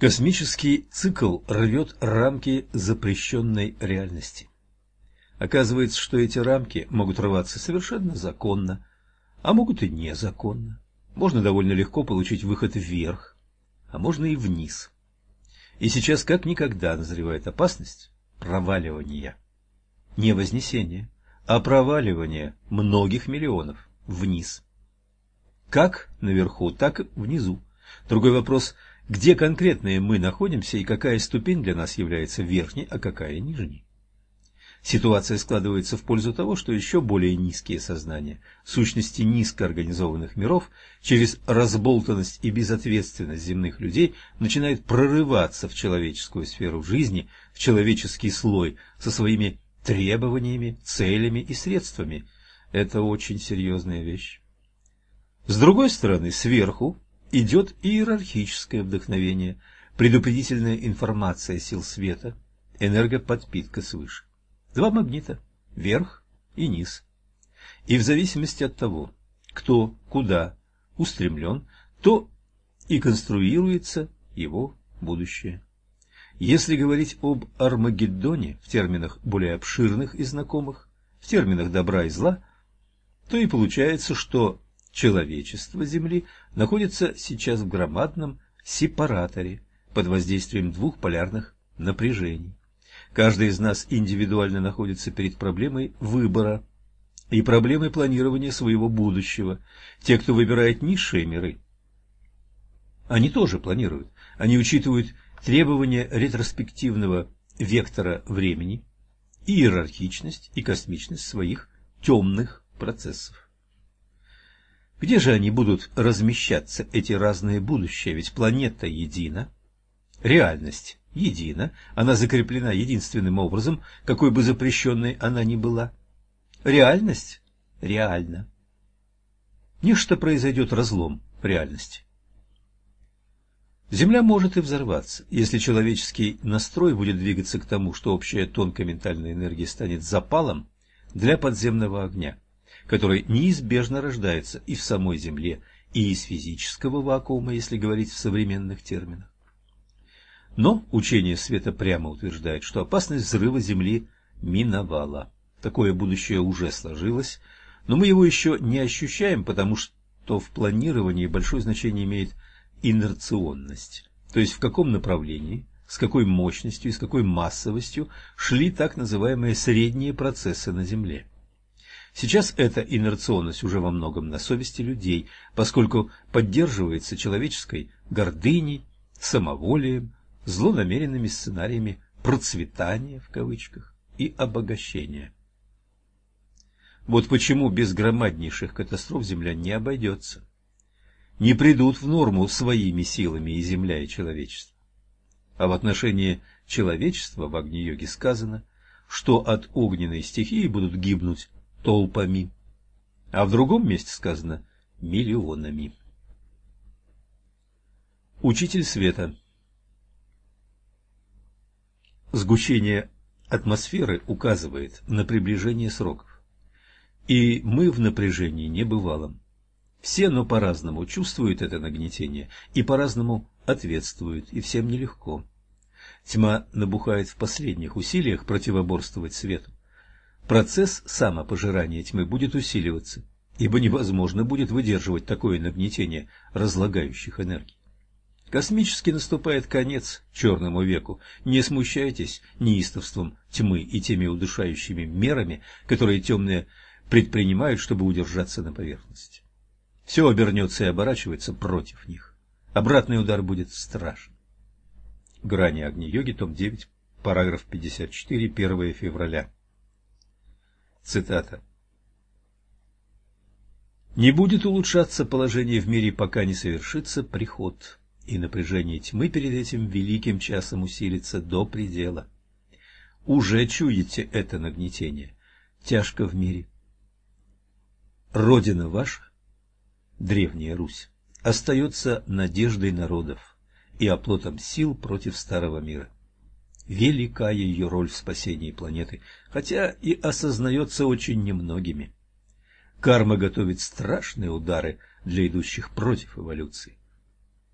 Космический цикл рвет рамки запрещенной реальности. Оказывается, что эти рамки могут рваться совершенно законно, а могут и незаконно. Можно довольно легко получить выход вверх, а можно и вниз. И сейчас как никогда назревает опасность проваливания. Не вознесения, а проваливания многих миллионов вниз. Как наверху, так и внизу. Другой вопрос – где конкретно мы находимся и какая ступень для нас является верхней, а какая нижней. Ситуация складывается в пользу того, что еще более низкие сознания, сущности низкоорганизованных миров, через разболтанность и безответственность земных людей начинают прорываться в человеческую сферу жизни, в человеческий слой со своими требованиями, целями и средствами. Это очень серьезная вещь. С другой стороны, сверху идет иерархическое вдохновение, предупредительная информация сил света, энергоподпитка свыше. Два магнита – вверх и низ. И в зависимости от того, кто куда устремлен, то и конструируется его будущее. Если говорить об Армагеддоне в терминах более обширных и знакомых, в терминах добра и зла, то и получается, что Человечество Земли находится сейчас в громадном сепараторе под воздействием двух полярных напряжений. Каждый из нас индивидуально находится перед проблемой выбора и проблемой планирования своего будущего. Те, кто выбирает низшие миры, они тоже планируют. Они учитывают требования ретроспективного вектора времени, иерархичность и космичность своих темных процессов. Где же они будут размещаться, эти разные будущее? Ведь планета едина, реальность едина, она закреплена единственным образом, какой бы запрещенной она ни была. Реальность реальна. Нечто произойдет разлом в реальности. Земля может и взорваться, если человеческий настрой будет двигаться к тому, что общая тонкая ментальная энергия станет запалом для подземного огня который неизбежно рождается и в самой Земле, и из физического вакуума, если говорить в современных терминах. Но учение света прямо утверждает, что опасность взрыва Земли миновала. Такое будущее уже сложилось, но мы его еще не ощущаем, потому что в планировании большое значение имеет инерционность, то есть в каком направлении, с какой мощностью и с какой массовостью шли так называемые средние процессы на Земле. Сейчас эта инерционность уже во многом на совести людей, поскольку поддерживается человеческой гордыней, самоволием, злонамеренными сценариями «процветания» в кавычках и обогащения. Вот почему без громаднейших катастроф Земля не обойдется. Не придут в норму своими силами и Земля, и человечество. А в отношении человечества в Агни-йоге сказано, что от огненной стихии будут гибнуть толпами, а в другом месте сказано миллионами. Учитель света Сгущение атмосферы указывает на приближение сроков. И мы в напряжении небывалом. Все, но по-разному чувствуют это нагнетение и по-разному ответствуют, и всем нелегко. Тьма набухает в последних усилиях противоборствовать свету процесс самопожирания тьмы будет усиливаться, ибо невозможно будет выдерживать такое нагнетение разлагающих энергий. Космически наступает конец черному веку. Не смущайтесь неистовством тьмы и теми удушающими мерами, которые темные предпринимают, чтобы удержаться на поверхности. Все обернется и оборачивается против них. Обратный удар будет страшен. Грани Агни-йоги, том 9, параграф 54, 1 февраля. Цитата. «Не будет улучшаться положение в мире, пока не совершится приход, и напряжение тьмы перед этим великим часом усилится до предела. Уже чуете это нагнетение, тяжко в мире. Родина ваша, Древняя Русь, остается надеждой народов и оплотом сил против старого мира велика ее роль в спасении планеты, хотя и осознается очень немногими. Карма готовит страшные удары для идущих против эволюции.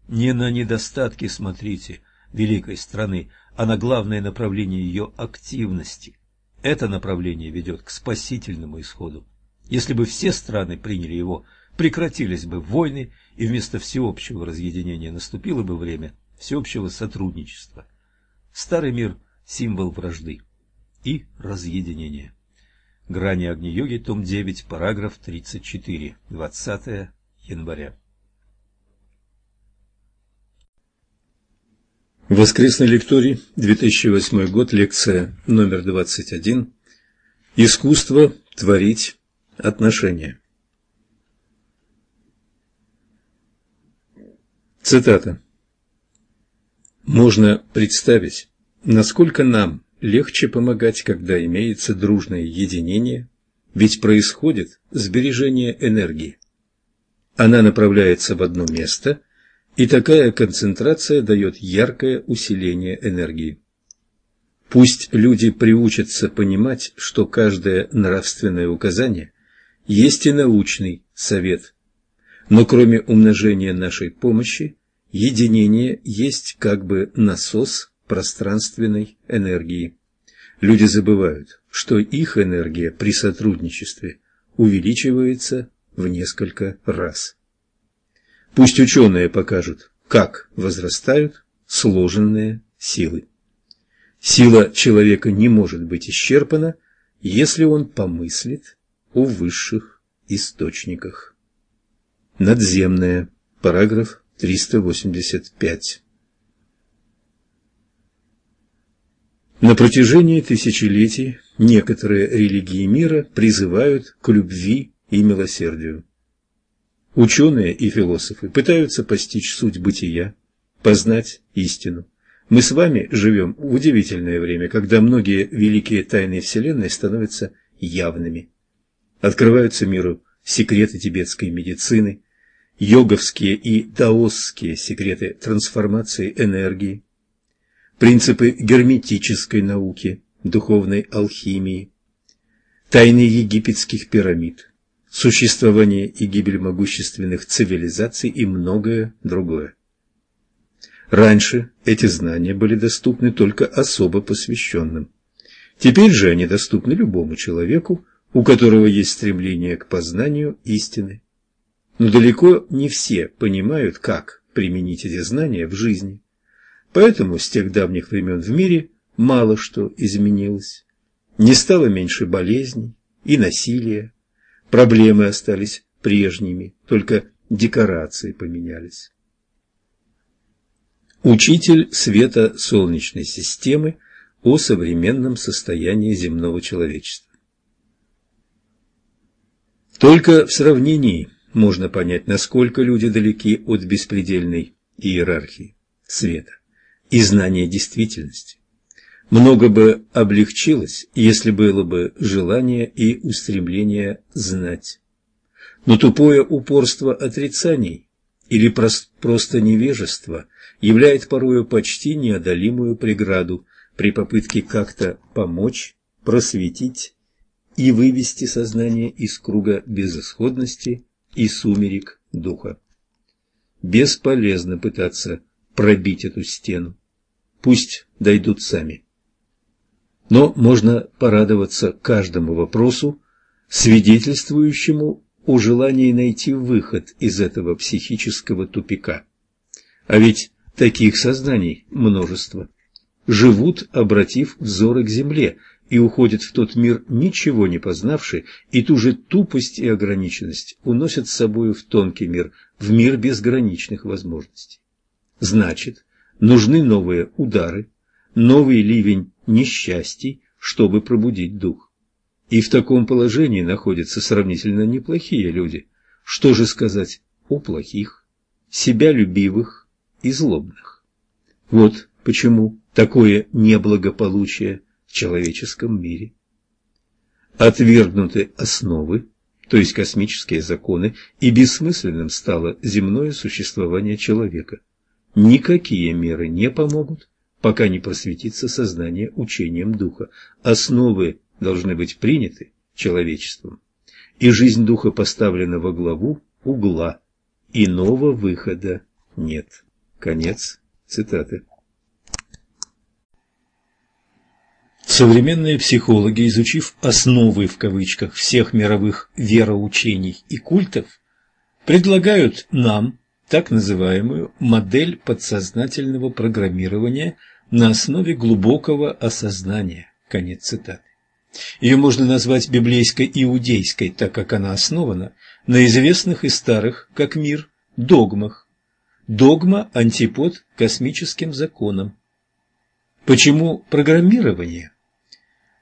Не на недостатки смотрите, великой страны, а на главное направление ее активности. Это направление ведет к спасительному исходу. Если бы все страны приняли его, прекратились бы войны, и вместо всеобщего разъединения наступило бы время всеобщего сотрудничества. Старый мир – символ вражды и разъединения. Грани Агни-йоги, том 9, параграф 34, 20 января. Воскресный лекторий, 2008 год, лекция номер 21. Искусство творить отношения. Цитата. Можно представить, насколько нам легче помогать, когда имеется дружное единение, ведь происходит сбережение энергии. Она направляется в одно место, и такая концентрация дает яркое усиление энергии. Пусть люди приучатся понимать, что каждое нравственное указание есть и научный совет. Но кроме умножения нашей помощи, единение есть как бы насос пространственной энергии. Люди забывают, что их энергия при сотрудничестве увеличивается в несколько раз. Пусть ученые покажут, как возрастают сложенные силы. Сила человека не может быть исчерпана, если он помыслит о высших источниках. Надземная. Параграф 385. На протяжении тысячелетий некоторые религии мира призывают к любви и милосердию. Ученые и философы пытаются постичь суть бытия, познать истину. Мы с вами живем в удивительное время, когда многие великие тайны Вселенной становятся явными. Открываются миру секреты тибетской медицины, йоговские и даосские секреты трансформации энергии, принципы герметической науки, духовной алхимии, тайны египетских пирамид, существование и гибель могущественных цивилизаций и многое другое. Раньше эти знания были доступны только особо посвященным. Теперь же они доступны любому человеку, у которого есть стремление к познанию истины. Но далеко не все понимают, как применить эти знания в жизни. Поэтому с тех давних времен в мире мало что изменилось. Не стало меньше болезней и насилия. Проблемы остались прежними, только декорации поменялись. Учитель света Солнечной системы о современном состоянии земного человечества. Только в сравнении можно понять, насколько люди далеки от беспредельной иерархии света и знания действительности. Много бы облегчилось, если было бы желание и устремление знать. Но тупое упорство отрицаний или просто невежество являет порою почти неодолимую преграду при попытке как-то помочь, просветить и вывести сознание из круга безысходности и сумерек духа. Бесполезно пытаться пробить эту стену. Пусть дойдут сами. Но можно порадоваться каждому вопросу, свидетельствующему о желании найти выход из этого психического тупика. А ведь таких сознаний множество. Живут, обратив взоры к земле, и уходят в тот мир, ничего не познавший, и ту же тупость и ограниченность уносят с собою в тонкий мир, в мир безграничных возможностей. Значит, нужны новые удары, новый ливень несчастий, чтобы пробудить дух. И в таком положении находятся сравнительно неплохие люди. Что же сказать о плохих, себялюбивых и злобных? Вот почему такое неблагополучие в человеческом мире. Отвергнуты основы, то есть космические законы, и бессмысленным стало земное существование человека. Никакие меры не помогут, пока не просветится сознание учением Духа. Основы должны быть приняты человечеством. И жизнь Духа поставлена во главу угла. Иного выхода нет. Конец цитаты. Современные психологи, изучив «основы» в кавычках всех мировых вероучений и культов, предлагают нам так называемую модель подсознательного программирования на основе глубокого осознания. Конец цитаты. Ее можно назвать библейско-иудейской, так как она основана на известных и старых, как мир, догмах. Догма – антипод космическим законам. Почему программирование?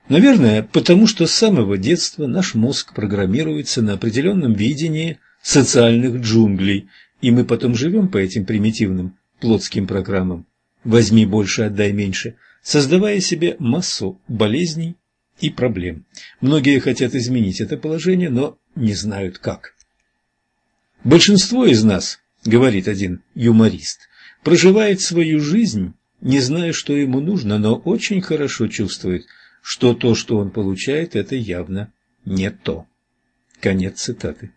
Наверное, потому что с самого детства наш мозг программируется на определенном видении социальных джунглей, и мы потом живем по этим примитивным плотским программам «возьми больше, отдай меньше», создавая себе массу болезней и проблем. Многие хотят изменить это положение, но не знают как. Большинство из нас, говорит один юморист, проживает свою жизнь, не зная, что ему нужно, но очень хорошо чувствует – что то, что он получает, это явно не то. Конец цитаты.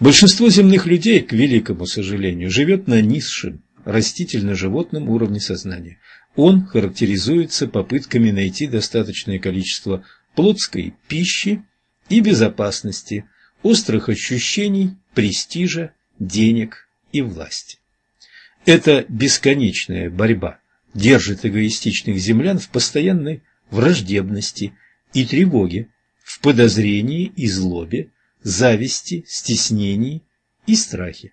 Большинство земных людей, к великому сожалению, живет на низшем растительно-животном уровне сознания. Он характеризуется попытками найти достаточное количество плотской пищи и безопасности, острых ощущений, престижа, денег и власти. Это бесконечная борьба держит эгоистичных землян в постоянной враждебности и тревоге, в подозрении и злобе, зависти, стеснении и страхе.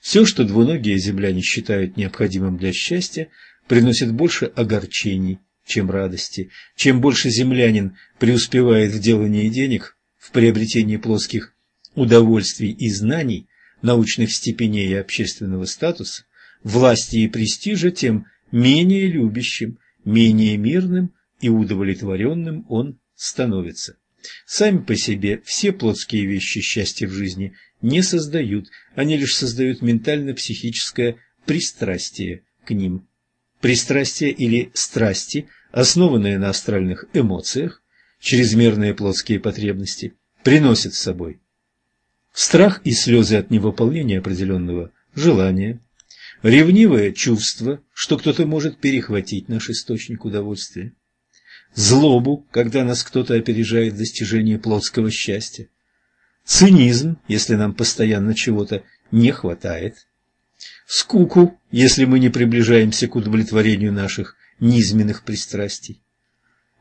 Все, что двуногие земляне считают необходимым для счастья, приносит больше огорчений, чем радости. Чем больше землянин преуспевает в делании денег, в приобретении плоских удовольствий и знаний, научных степеней и общественного статуса, власти и престижа, тем менее любящим, менее мирным и удовлетворенным он становится. Сами по себе все плотские вещи счастья в жизни не создают, они лишь создают ментально-психическое пристрастие к ним. Пристрастие или страсти, основанные на астральных эмоциях, чрезмерные плотские потребности, приносят с собой страх и слезы от невыполнения определенного желания, ревнивое чувство, что кто-то может перехватить наш источник удовольствия, злобу, когда нас кто-то опережает в достижении плотского счастья, цинизм, если нам постоянно чего-то не хватает, скуку, если мы не приближаемся к удовлетворению наших низменных пристрастий,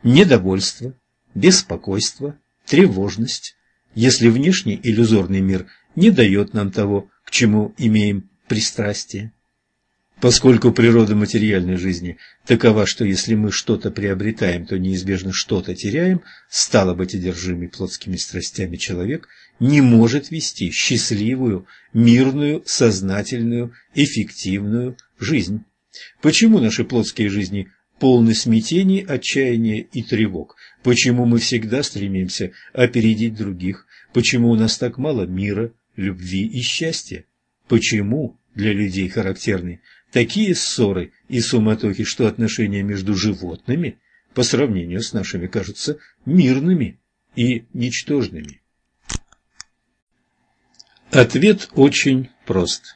недовольство, беспокойство, тревожность, если внешний иллюзорный мир не дает нам того, к чему имеем пристрастие. Поскольку природа материальной жизни такова, что если мы что-то приобретаем, то неизбежно что-то теряем, стало быть, одержимый плотскими страстями человек не может вести счастливую, мирную, сознательную, эффективную жизнь. Почему наши плотские жизни полны смятений, отчаяния и тревог? Почему мы всегда стремимся опередить других? Почему у нас так мало мира, любви и счастья? Почему для людей характерны такие ссоры и суматохи, что отношения между животными по сравнению с нашими кажутся мирными и ничтожными. Ответ очень прост.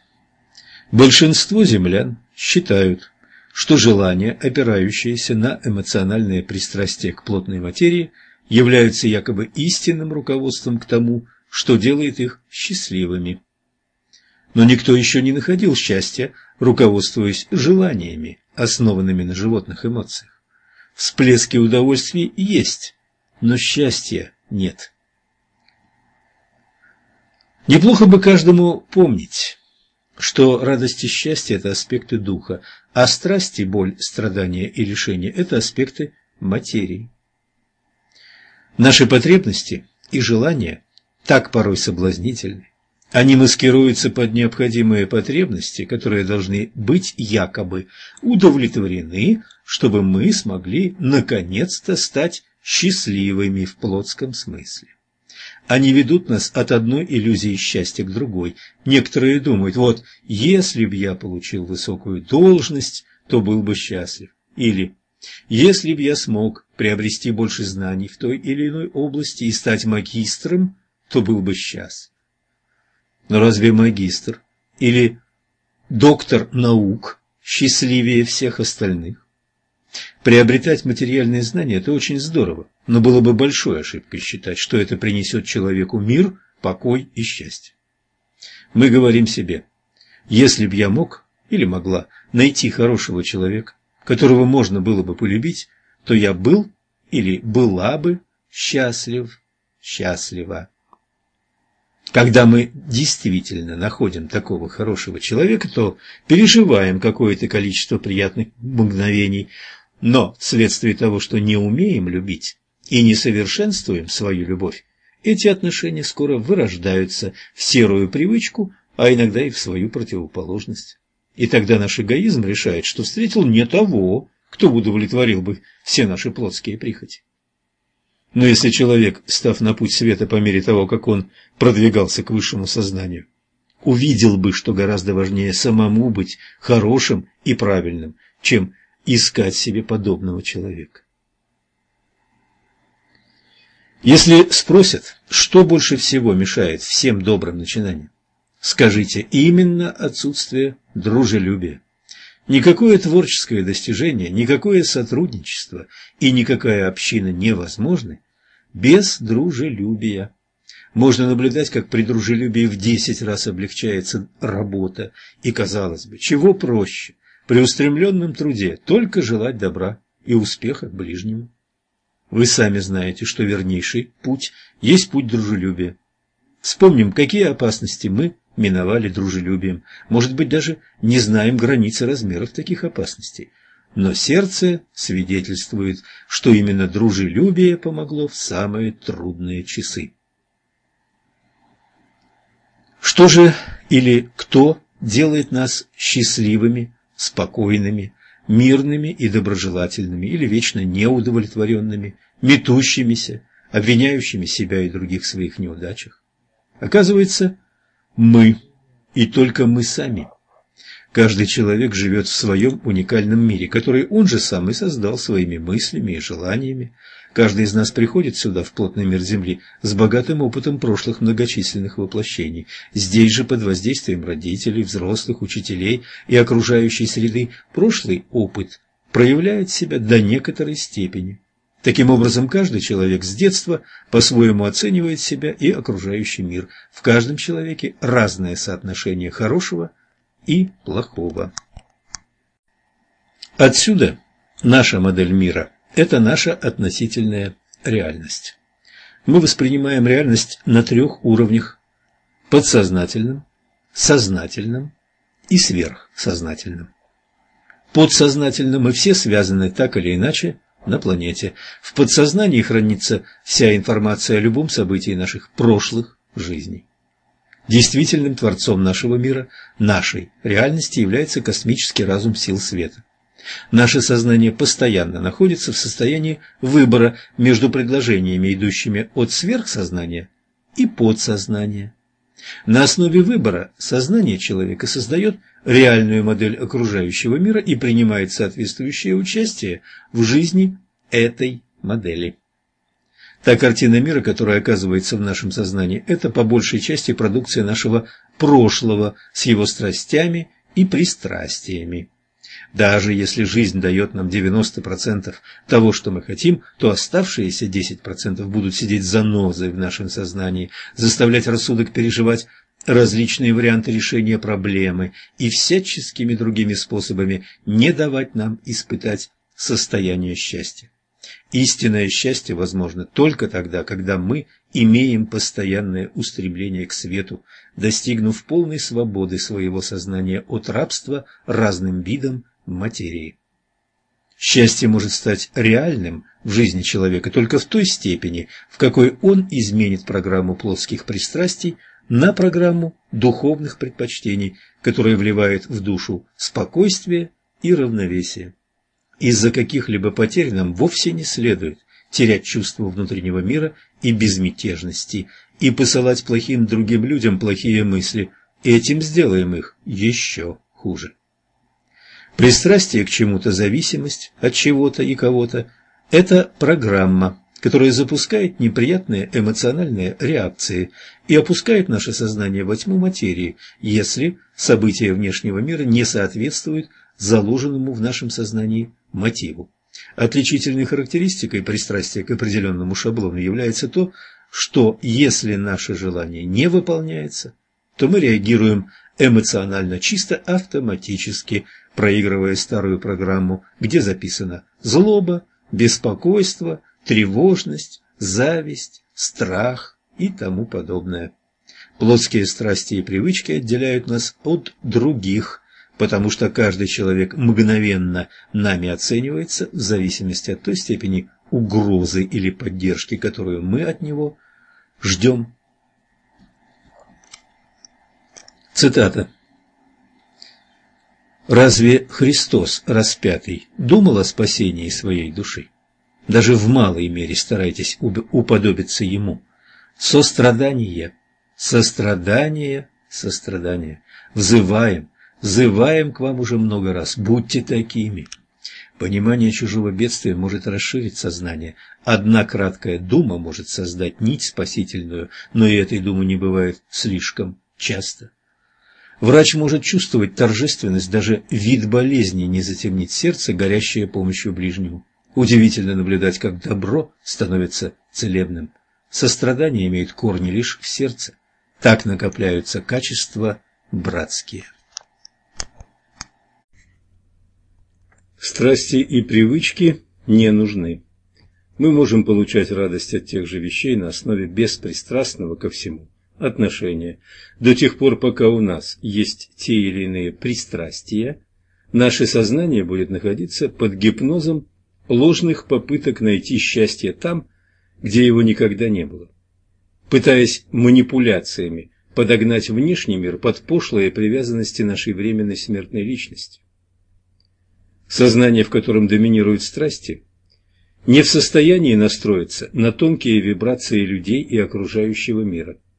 Большинство землян считают, что желания, опирающиеся на эмоциональное пристрастие к плотной материи, являются якобы истинным руководством к тому, что делает их счастливыми. Но никто еще не находил счастья руководствуясь желаниями, основанными на животных эмоциях. Всплески удовольствий есть, но счастья нет. Неплохо бы каждому помнить, что радость и счастье – это аспекты духа, а страсти, боль, страдания и лишения – это аспекты материи. Наши потребности и желания так порой соблазнительны, они маскируются под необходимые потребности, которые должны быть якобы удовлетворены, чтобы мы смогли наконец-то стать счастливыми в плотском смысле. Они ведут нас от одной иллюзии счастья к другой. Некоторые думают, вот, если бы я получил высокую должность, то был бы счастлив. Или, если бы я смог приобрести больше знаний в той или иной области и стать магистром, то был бы счастлив. Разве магистр или доктор наук счастливее всех остальных? Приобретать материальные знания – это очень здорово, но было бы большой ошибкой считать, что это принесет человеку мир, покой и счастье. Мы говорим себе, если б я мог или могла найти хорошего человека, которого можно было бы полюбить, то я был или была бы счастлив, счастлива. Когда мы действительно находим такого хорошего человека, то переживаем какое-то количество приятных мгновений, но вследствие того, что не умеем любить и не совершенствуем свою любовь, эти отношения скоро вырождаются в серую привычку, а иногда и в свою противоположность. И тогда наш эгоизм решает, что встретил не того, кто удовлетворил бы все наши плотские прихоти. Но если человек, став на путь света по мере того, как он продвигался к высшему сознанию, увидел бы, что гораздо важнее самому быть хорошим и правильным, чем искать себе подобного человека. Если спросят, что больше всего мешает всем добрым начинаниям, скажите именно отсутствие дружелюбия. Никакое творческое достижение, никакое сотрудничество и никакая община невозможны без дружелюбия. Можно наблюдать, как при дружелюбии в десять раз облегчается работа, и, казалось бы, чего проще при устремленном труде только желать добра и успеха ближнему. Вы сами знаете, что вернейший путь есть путь дружелюбия. Вспомним, какие опасности мы миновали дружелюбием. Может быть, даже не знаем границы размеров таких опасностей. Но сердце свидетельствует, что именно дружелюбие помогло в самые трудные часы. Что же или кто делает нас счастливыми, спокойными, мирными и доброжелательными или вечно неудовлетворенными, метущимися, обвиняющими себя и других в своих неудачах? Оказывается, мы, и только мы сами. Каждый человек живет в своем уникальном мире, который он же сам и создал своими мыслями и желаниями. Каждый из нас приходит сюда, в плотный мир Земли, с богатым опытом прошлых многочисленных воплощений. Здесь же, под воздействием родителей, взрослых, учителей и окружающей среды, прошлый опыт проявляет себя до некоторой степени. Таким образом, каждый человек с детства по-своему оценивает себя и окружающий мир. В каждом человеке разное соотношение хорошего – и плохого. Отсюда наша модель мира – это наша относительная реальность. Мы воспринимаем реальность на трех уровнях – подсознательном, сознательном и сверхсознательном. Подсознательно мы все связаны так или иначе на планете. В подсознании хранится вся информация о любом событии наших прошлых жизней. Действительным творцом нашего мира, нашей реальности является космический разум сил света. Наше сознание постоянно находится в состоянии выбора между предложениями, идущими от сверхсознания и подсознания. На основе выбора сознание человека создает реальную модель окружающего мира и принимает соответствующее участие в жизни этой модели. Та картина мира, которая оказывается в нашем сознании, это по большей части продукция нашего прошлого с его страстями и пристрастиями. Даже если жизнь дает нам 90% того, что мы хотим, то оставшиеся 10% будут сидеть занозой в нашем сознании, заставлять рассудок переживать различные варианты решения проблемы и всяческими другими способами не давать нам испытать состояние счастья. Истинное счастье возможно только тогда, когда мы имеем постоянное устремление к свету, достигнув полной свободы своего сознания от рабства разным видам материи. Счастье может стать реальным в жизни человека только в той степени, в какой он изменит программу плотских пристрастий на программу духовных предпочтений, которая вливает в душу спокойствие и равновесие. Из-за каких-либо потерь нам вовсе не следует терять чувство внутреннего мира и безмятежности и посылать плохим другим людям плохие мысли. Этим сделаем их еще хуже. Пристрастие к чему-то, зависимость от чего-то и кого-то – это программа, которая запускает неприятные эмоциональные реакции и опускает наше сознание во тьму материи, если события внешнего мира не соответствуют заложенному в нашем сознании мотиву. Отличительной характеристикой пристрастия к определенному шаблону является то, что если наше желание не выполняется, то мы реагируем эмоционально чисто автоматически, проигрывая старую программу, где записано злоба, беспокойство, тревожность, зависть, страх и тому подобное. Плотские страсти и привычки отделяют нас от других, потому что каждый человек мгновенно нами оценивается в зависимости от той степени угрозы или поддержки, которую мы от него ждем. Цитата. Разве Христос распятый думал о спасении своей души? Даже в малой мере старайтесь уподобиться Ему. Сострадание, сострадание, сострадание. Взываем, взываем к вам уже много раз, будьте такими. Понимание чужого бедствия может расширить сознание. Одна краткая дума может создать нить спасительную, но и этой думы не бывает слишком часто. Врач может чувствовать торжественность, даже вид болезни не затемнит сердце, горящее помощью ближнему. Удивительно наблюдать, как добро становится целебным. Сострадание имеет корни лишь в сердце. Так накопляются качества братские. Страсти и привычки не нужны. Мы можем получать радость от тех же вещей на основе беспристрастного ко всему отношения. До тех пор, пока у нас есть те или иные пристрастия, наше сознание будет находиться под гипнозом ложных попыток найти счастье там, где его никогда не было. Пытаясь манипуляциями подогнать внешний мир под пошлые привязанности нашей временной смертной личности. Сознание, в котором доминируют страсти, не в состоянии настроиться на тонкие вибрации людей и окружающего мира –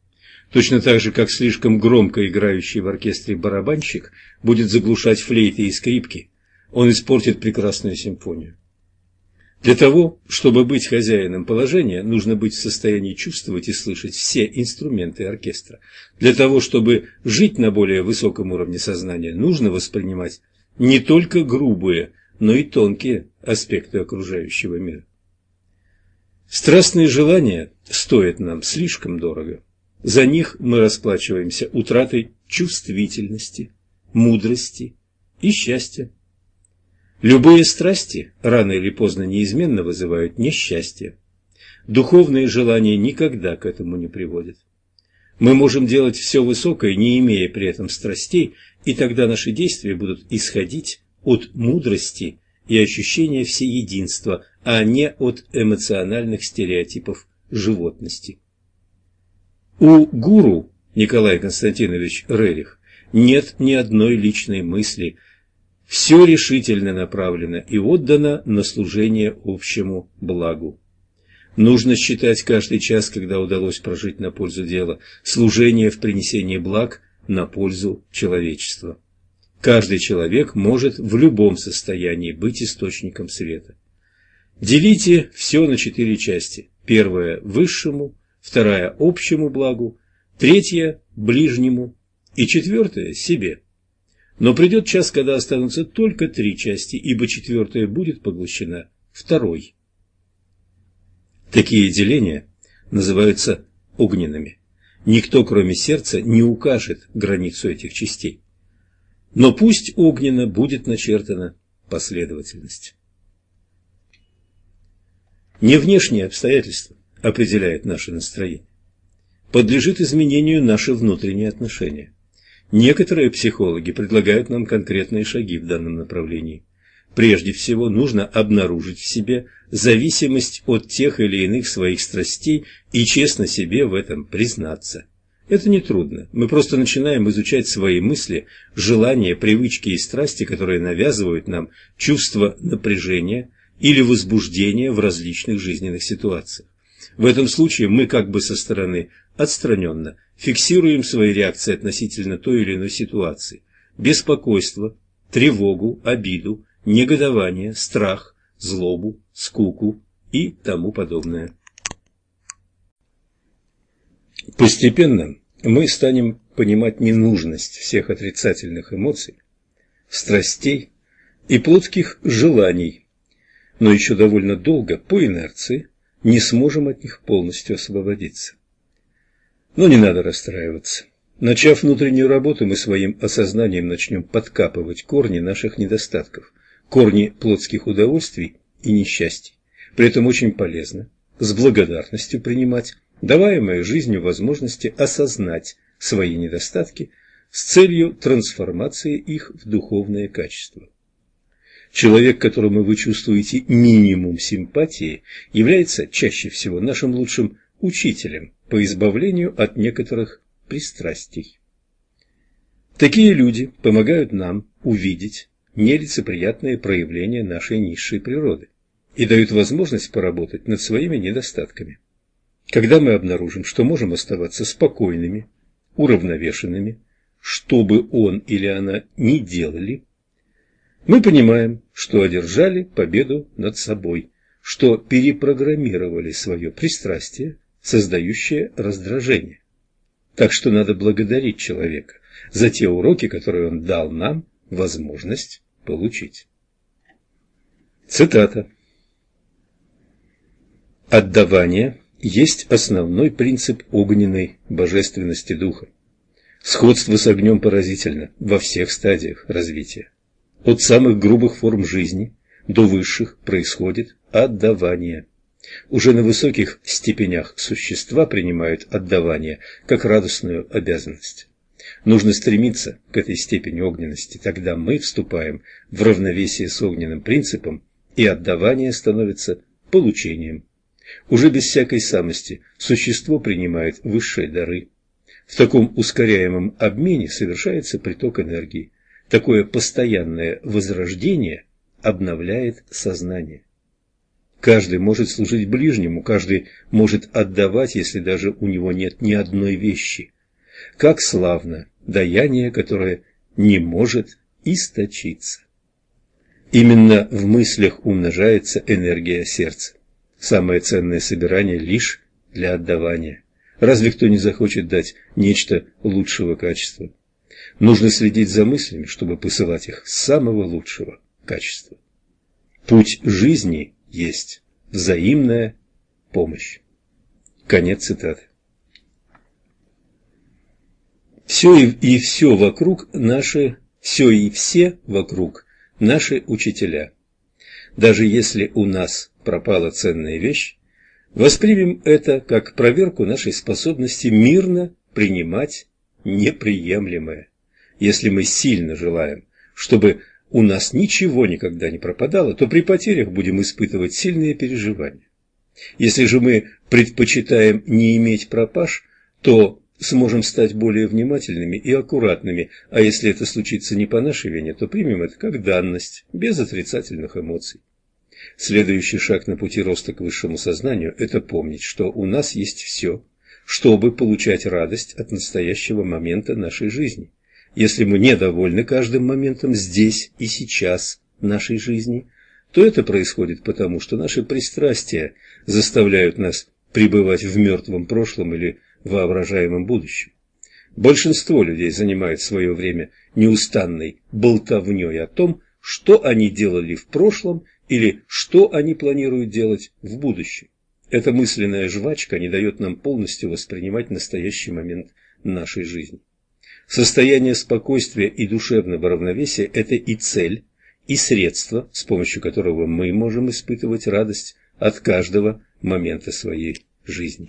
Точно так же, как слишком громко играющий в оркестре барабанщик будет заглушать флейты и скрипки, он испортит прекрасную симфонию. Для того, чтобы быть хозяином положения, нужно быть в состоянии чувствовать и слышать все инструменты оркестра. Для того, чтобы жить на более высоком уровне сознания, нужно воспринимать не только грубые, но и тонкие аспекты окружающего мира. Страстные желания стоят нам слишком дорого. За них мы расплачиваемся утратой чувствительности, мудрости и счастья. Любые страсти рано или поздно неизменно вызывают несчастье. Духовные желания никогда к этому не приводят. Мы можем делать все высокое, не имея при этом страстей, и тогда наши действия будут исходить от мудрости и ощущения всеединства, а не от эмоциональных стереотипов животности. У гуру Николай Константинович Рерих нет ни одной личной мысли. Все решительно направлено и отдано на служение общему благу. Нужно считать каждый час, когда удалось прожить на пользу дела, служение в принесении благ на пользу человечества. Каждый человек может в любом состоянии быть источником света. Делите все на четыре части. Первое – высшему, вторая – общему благу, третья – ближнему и четвертая – себе. Но придет час, когда останутся только три части, ибо четвертая будет поглощена второй. Такие деления называются огненными. Никто, кроме сердца, не укажет границу этих частей. Но пусть огненно будет начертана последовательность. Не внешние обстоятельства, определяет наше настроение. Подлежит изменению наше внутреннее отношение. Некоторые психологи предлагают нам конкретные шаги в данном направлении. Прежде всего, нужно обнаружить в себе зависимость от тех или иных своих страстей и честно себе в этом признаться. Это нетрудно. Мы просто начинаем изучать свои мысли, желания, привычки и страсти, которые навязывают нам чувство напряжения или возбуждения в различных жизненных ситуациях. В этом случае мы как бы со стороны отстраненно фиксируем свои реакции относительно той или иной ситуации. Беспокойство, тревогу, обиду, негодование, страх, злобу, скуку и тому подобное. Постепенно мы станем понимать ненужность всех отрицательных эмоций, страстей и плотских желаний но еще довольно долго, по инерции, не сможем от них полностью освободиться. Но не надо расстраиваться. Начав внутреннюю работу, мы своим осознанием начнем подкапывать корни наших недостатков, корни плотских удовольствий и несчастий. При этом очень полезно с благодарностью принимать даваемые жизнью возможности осознать свои недостатки с целью трансформации их в духовное качество. Человек, которому вы чувствуете минимум симпатии, является чаще всего нашим лучшим учителем по избавлению от некоторых пристрастий. Такие люди помогают нам увидеть нелицеприятные проявления нашей низшей природы и дают возможность поработать над своими недостатками. Когда мы обнаружим, что можем оставаться спокойными, уравновешенными, что бы он или она ни делали, мы понимаем, что одержали победу над собой, что перепрограммировали свое пристрастие, создающее раздражение. Так что надо благодарить человека за те уроки, которые он дал нам возможность получить. Цитата. Отдавание есть основной принцип огненной божественности духа. Сходство с огнем поразительно во всех стадиях развития. От самых грубых форм жизни до высших происходит отдавание. Уже на высоких степенях существа принимают отдавание как радостную обязанность. Нужно стремиться к этой степени огненности, тогда мы вступаем в равновесие с огненным принципом, и отдавание становится получением. Уже без всякой самости существо принимает высшие дары. В таком ускоряемом обмене совершается приток энергии. Такое постоянное возрождение обновляет сознание. Каждый может служить ближнему, каждый может отдавать, если даже у него нет ни одной вещи. Как славно даяние, которое не может источиться. Именно в мыслях умножается энергия сердца. Самое ценное собирание лишь для отдавания. Разве кто не захочет дать нечто лучшего качества? Нужно следить за мыслями, чтобы посылать их самого лучшего качества. Путь жизни есть взаимная помощь. Конец цитаты. Все и, и все вокруг наши, все и все вокруг наши учителя. Даже если у нас пропала ценная вещь, воспримем это как проверку нашей способности мирно принимать неприемлемое. Если мы сильно желаем, чтобы у нас ничего никогда не пропадало, то при потерях будем испытывать сильные переживания. Если же мы предпочитаем не иметь пропаж, то сможем стать более внимательными и аккуратными, а если это случится не по нашей вине, то примем это как данность, без отрицательных эмоций. Следующий шаг на пути роста к высшему сознанию – это помнить, что у нас есть все, чтобы получать радость от настоящего момента нашей жизни – если мы недовольны каждым моментом здесь и сейчас нашей жизни, то это происходит потому, что наши пристрастия заставляют нас пребывать в мертвом прошлом или воображаемом будущем. Большинство людей занимает свое время неустанной болтовней о том, что они делали в прошлом или что они планируют делать в будущем. Эта мысленная жвачка не дает нам полностью воспринимать настоящий момент нашей жизни. Состояние спокойствия и душевного равновесия – это и цель, и средство, с помощью которого мы можем испытывать радость от каждого момента своей жизни.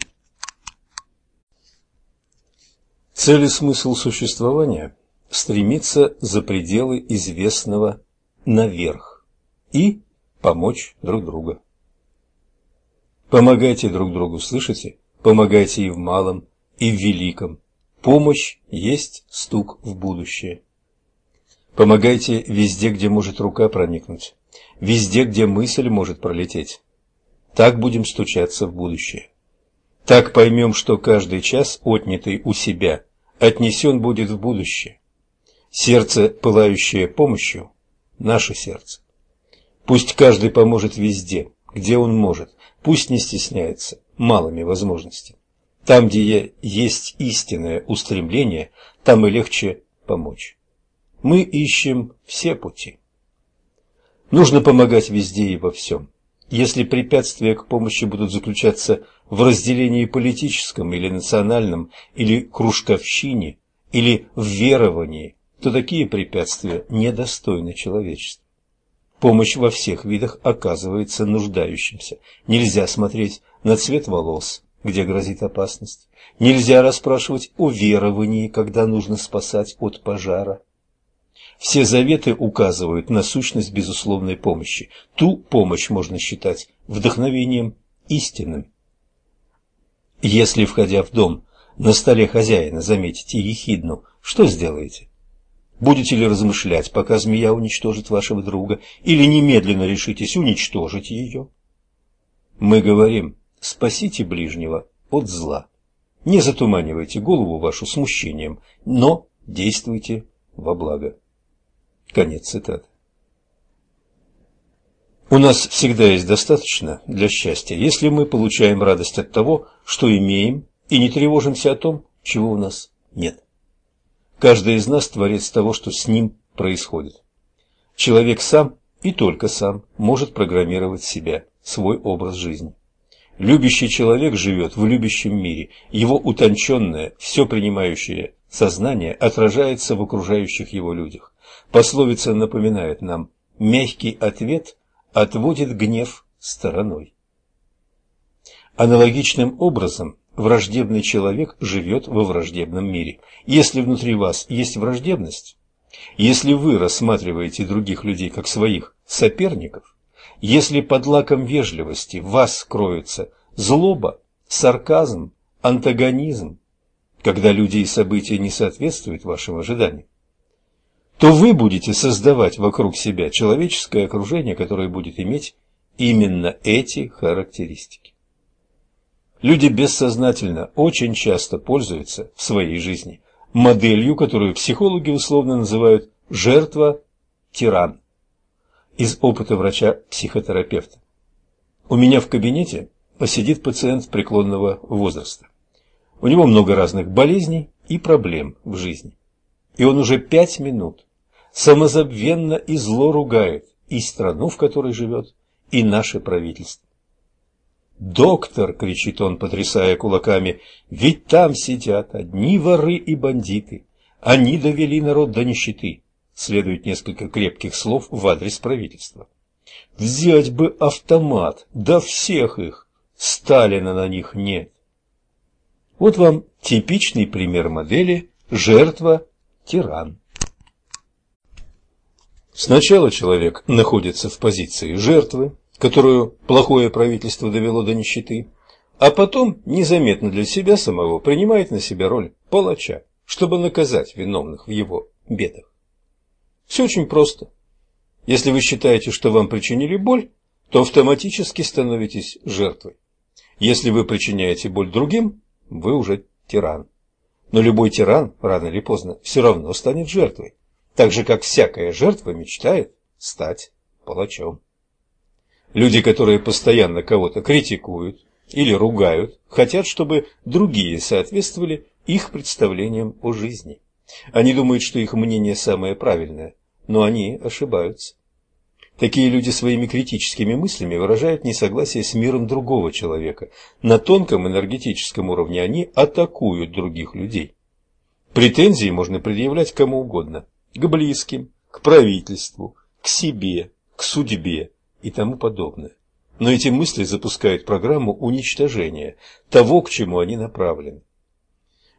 Цель и смысл существования – стремиться за пределы известного наверх и помочь друг другу. Помогайте друг другу, слышите? Помогайте и в малом, и в великом, Помощь есть стук в будущее. Помогайте везде, где может рука проникнуть, везде, где мысль может пролететь. Так будем стучаться в будущее. Так поймем, что каждый час, отнятый у себя, отнесен будет в будущее. Сердце, пылающее помощью, наше сердце. Пусть каждый поможет везде, где он может, пусть не стесняется малыми возможностями. Там, где есть истинное устремление, там и легче помочь. Мы ищем все пути. Нужно помогать везде и во всем. Если препятствия к помощи будут заключаться в разделении политическом или национальном, или кружковщине, или в веровании, то такие препятствия недостойны человечества. Помощь во всех видах оказывается нуждающимся. Нельзя смотреть на цвет волос, где грозит опасность. Нельзя расспрашивать о веровании, когда нужно спасать от пожара. Все заветы указывают на сущность безусловной помощи. Ту помощь можно считать вдохновением истинным. Если, входя в дом, на столе хозяина заметите ехидну, что сделаете? Будете ли размышлять, пока змея уничтожит вашего друга, или немедленно решитесь уничтожить ее? Мы говорим, спасите ближнего от зла. Не затуманивайте голову вашу смущением, но действуйте во благо. Конец цитаты. У нас всегда есть достаточно для счастья, если мы получаем радость от того, что имеем, и не тревожимся о том, чего у нас нет. Каждый из нас творец того, что с ним происходит. Человек сам и только сам может программировать себя, свой образ жизни. Любящий человек живет в любящем мире, его утонченное, все принимающее сознание отражается в окружающих его людях. Пословица напоминает нам «мягкий ответ отводит гнев стороной». Аналогичным образом враждебный человек живет во враждебном мире. Если внутри вас есть враждебность, если вы рассматриваете других людей как своих соперников, если под лаком вежливости в вас кроются злоба, сарказм, антагонизм, когда люди и события не соответствуют вашим ожиданиям, то вы будете создавать вокруг себя человеческое окружение, которое будет иметь именно эти характеристики. Люди бессознательно очень часто пользуются в своей жизни моделью, которую психологи условно называют «жертва-тиран» из опыта врача-психотерапевта. У меня в кабинете посидит пациент преклонного возраста. У него много разных болезней и проблем в жизни. И он уже пять минут самозабвенно и зло ругает и страну, в которой живет, и наше правительство. «Доктор!» — кричит он, потрясая кулаками. «Ведь там сидят одни воры и бандиты. Они довели народ до нищеты». Следует несколько крепких слов в адрес правительства. «Взять бы автомат, да всех их! Сталина на них нет!» Вот вам типичный пример модели «жертва-тиран». Сначала человек находится в позиции жертвы, которую плохое правительство довело до нищеты, а потом незаметно для себя самого принимает на себя роль палача, чтобы наказать виновных в его бедах. Все очень просто. Если вы считаете, что вам причинили боль, то автоматически становитесь жертвой. Если вы причиняете боль другим, вы уже тиран. Но любой тиран, рано или поздно, все равно станет жертвой, так же, как всякая жертва мечтает стать палачом. Люди, которые постоянно кого-то критикуют или ругают, хотят, чтобы другие соответствовали их представлениям о жизни. Они думают, что их мнение самое правильное, но они ошибаются. Такие люди своими критическими мыслями выражают несогласие с миром другого человека. На тонком энергетическом уровне они атакуют других людей. Претензии можно предъявлять кому угодно – к близким, к правительству, к себе, к судьбе и тому подобное. Но эти мысли запускают программу уничтожения того, к чему они направлены.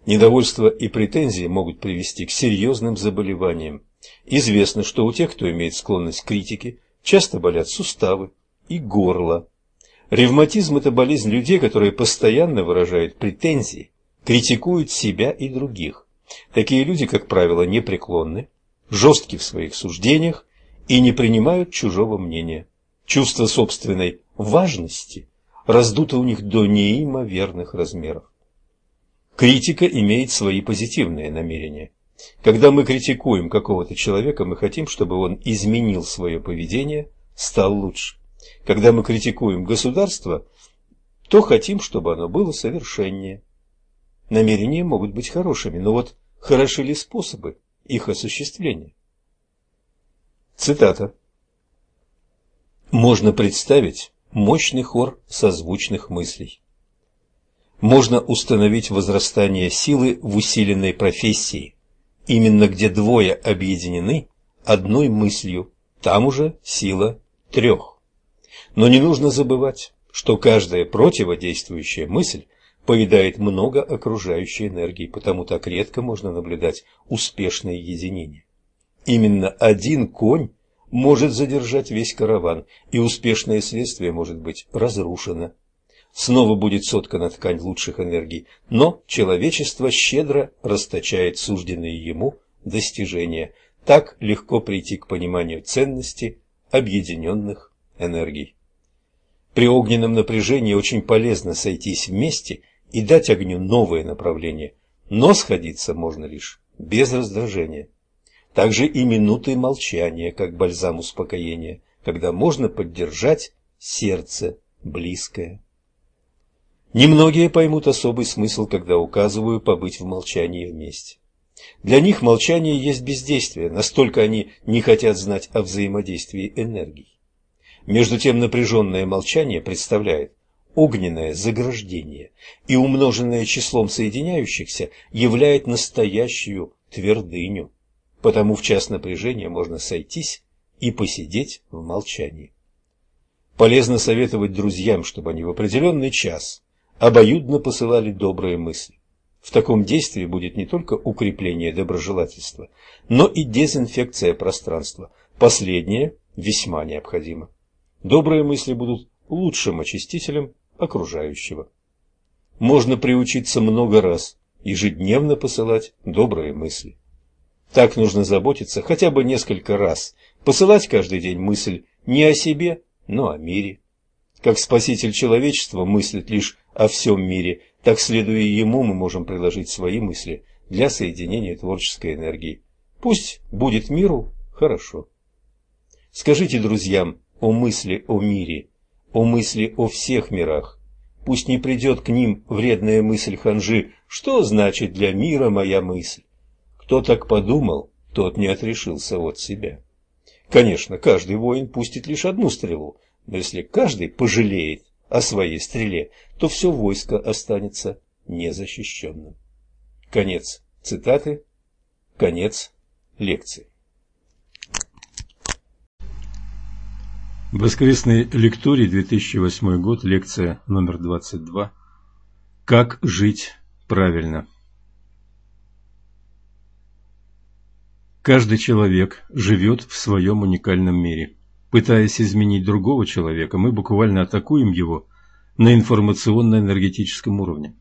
Недовольство и претензии могут привести к серьезным заболеваниям. Известно, что у тех, кто имеет склонность к критике, часто болят суставы и горло. Ревматизм – это болезнь людей, которые постоянно выражают претензии, критикуют себя и других. Такие люди, как правило, непреклонны, жестки в своих суждениях и не принимают чужого мнения. Чувство собственной важности раздуто у них до неимоверных размеров. Критика имеет свои позитивные намерения. Когда мы критикуем какого-то человека, мы хотим, чтобы он изменил свое поведение, стал лучше. Когда мы критикуем государство, то хотим, чтобы оно было совершеннее. Намерения могут быть хорошими, но вот хороши ли способы их осуществления? Цитата. Можно представить мощный хор созвучных мыслей. Можно установить возрастание силы в усиленной профессии, именно где двое объединены одной мыслью, там уже сила трех. Но не нужно забывать, что каждая противодействующая мысль поедает много окружающей энергии, потому так редко можно наблюдать успешное единение. Именно один конь может задержать весь караван, и успешное следствие может быть разрушено. Снова будет соткана ткань лучших энергий, но человечество щедро расточает сужденные ему достижения. Так легко прийти к пониманию ценности объединенных энергий. При огненном напряжении очень полезно сойтись вместе и дать огню новое направление, но сходиться можно лишь без раздражения также и минуты молчания, как бальзам успокоения, когда можно поддержать сердце близкое. Немногие поймут особый смысл, когда указываю побыть в молчании вместе. Для них молчание есть бездействие, настолько они не хотят знать о взаимодействии энергий. Между тем напряженное молчание представляет огненное заграждение и умноженное числом соединяющихся являет настоящую твердыню потому в час напряжения можно сойтись и посидеть в молчании. Полезно советовать друзьям, чтобы они в определенный час обоюдно посылали добрые мысли. В таком действии будет не только укрепление доброжелательства, но и дезинфекция пространства. Последнее весьма необходимо. Добрые мысли будут лучшим очистителем окружающего. Можно приучиться много раз ежедневно посылать добрые мысли. Так нужно заботиться хотя бы несколько раз, посылать каждый день мысль не о себе, но о мире. Как спаситель человечества мыслит лишь о всем мире, так, следуя ему, мы можем приложить свои мысли для соединения творческой энергии. Пусть будет миру хорошо. Скажите друзьям о мысли о мире, о мысли о всех мирах. Пусть не придет к ним вредная мысль ханжи, что значит для мира моя мысль. Кто так подумал, тот не отрешился от себя. Конечно, каждый воин пустит лишь одну стрелу, но если каждый пожалеет о своей стреле, то все войско останется незащищенным. Конец цитаты, конец лекции. Воскресный лекторий, 2008 год, лекция номер 22. Как жить правильно? Каждый человек живет в своем уникальном мире. Пытаясь изменить другого человека, мы буквально атакуем его на информационно-энергетическом уровне.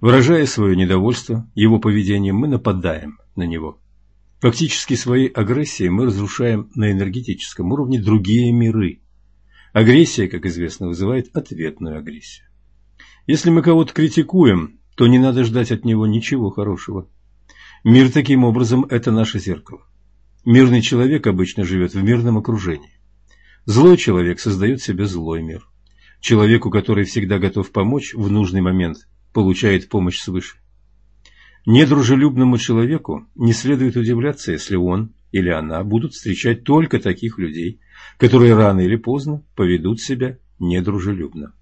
Выражая свое недовольство его поведением, мы нападаем на него. Фактически своей агрессией мы разрушаем на энергетическом уровне другие миры. Агрессия, как известно, вызывает ответную агрессию. Если мы кого-то критикуем, то не надо ждать от него ничего хорошего. Мир таким образом – это наше зеркало. Мирный человек обычно живет в мирном окружении. Злой человек создает себе злой мир. Человеку, который всегда готов помочь в нужный момент, получает помощь свыше. Недружелюбному человеку не следует удивляться, если он или она будут встречать только таких людей, которые рано или поздно поведут себя недружелюбно.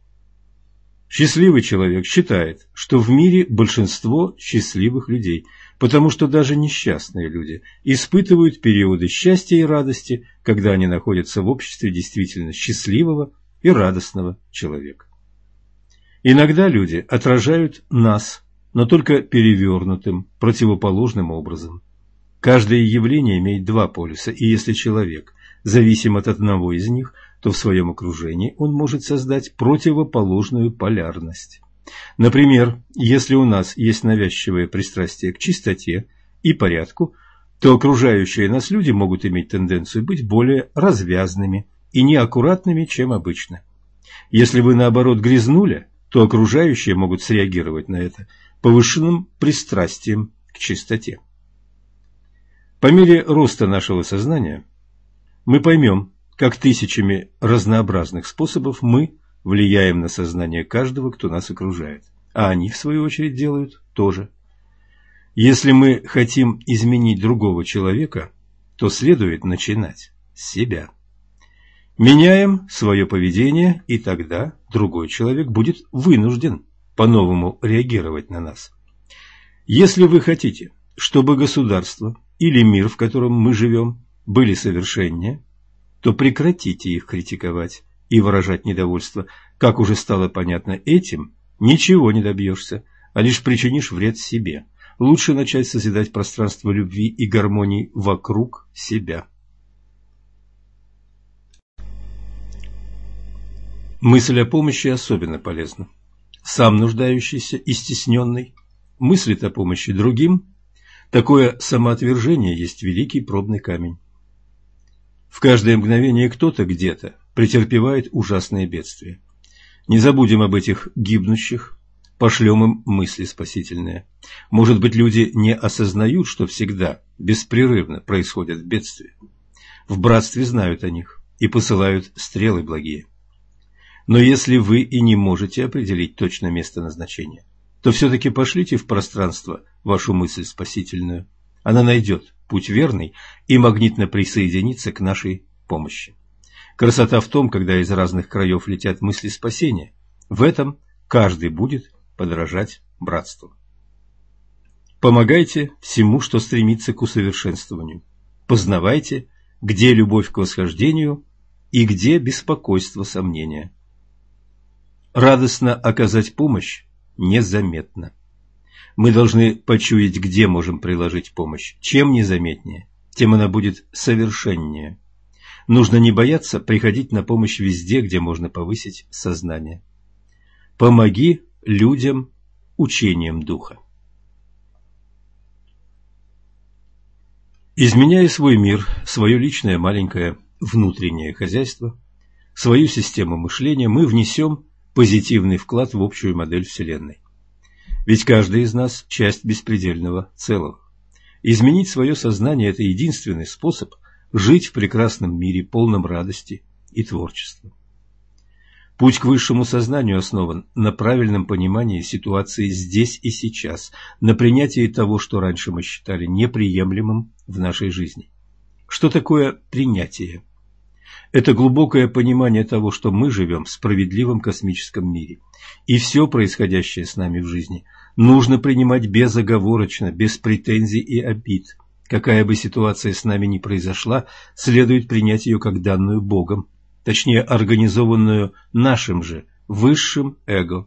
Счастливый человек считает, что в мире большинство счастливых людей – потому что даже несчастные люди испытывают периоды счастья и радости, когда они находятся в обществе действительно счастливого и радостного человека. Иногда люди отражают нас, но только перевернутым, противоположным образом. Каждое явление имеет два полюса, и если человек зависим от одного из них, то в своем окружении он может создать противоположную полярность. Например, если у нас есть навязчивое пристрастие к чистоте и порядку, то окружающие нас люди могут иметь тенденцию быть более развязными и неаккуратными, чем обычно. Если вы, наоборот, грязнули, то окружающие могут среагировать на это повышенным пристрастием к чистоте. По мере роста нашего сознания мы поймем, как тысячами разнообразных способов мы влияем на сознание каждого, кто нас окружает. А они, в свою очередь, делают то же. Если мы хотим изменить другого человека, то следует начинать с себя. Меняем свое поведение, и тогда другой человек будет вынужден по-новому реагировать на нас. Если вы хотите, чтобы государство или мир, в котором мы живем, были совершеннее, то прекратите их критиковать и выражать недовольство. Как уже стало понятно этим, ничего не добьешься, а лишь причинишь вред себе. Лучше начать созидать пространство любви и гармонии вокруг себя. Мысль о помощи особенно полезна. Сам нуждающийся и стесненный мыслит о помощи другим, такое самоотвержение есть великий пробный камень. В каждое мгновение кто-то где-то претерпевает ужасные бедствия. Не забудем об этих гибнущих, пошлем им мысли спасительные. Может быть, люди не осознают, что всегда, беспрерывно происходят бедствия. В братстве знают о них и посылают стрелы благие. Но если вы и не можете определить точно место назначения, то все-таки пошлите в пространство вашу мысль спасительную. Она найдет путь верный и магнитно присоединится к нашей помощи. Красота в том, когда из разных краев летят мысли спасения. В этом каждый будет подражать братству. Помогайте всему, что стремится к усовершенствованию. Познавайте, где любовь к восхождению и где беспокойство сомнения. Радостно оказать помощь незаметно. Мы должны почуять, где можем приложить помощь. Чем незаметнее, тем она будет совершеннее. Нужно не бояться приходить на помощь везде, где можно повысить сознание. Помоги людям учением Духа. Изменяя свой мир, свое личное маленькое внутреннее хозяйство, свою систему мышления, мы внесем позитивный вклад в общую модель Вселенной. Ведь каждый из нас – часть беспредельного целого. Изменить свое сознание – это единственный способ жить в прекрасном мире, полном радости и творчества. Путь к высшему сознанию основан на правильном понимании ситуации здесь и сейчас, на принятии того, что раньше мы считали неприемлемым в нашей жизни. Что такое принятие? Это глубокое понимание того, что мы живем в справедливом космическом мире, и все происходящее с нами в жизни нужно принимать безоговорочно, без претензий и обид. Какая бы ситуация с нами ни произошла, следует принять ее как данную Богом, точнее организованную нашим же высшим эго.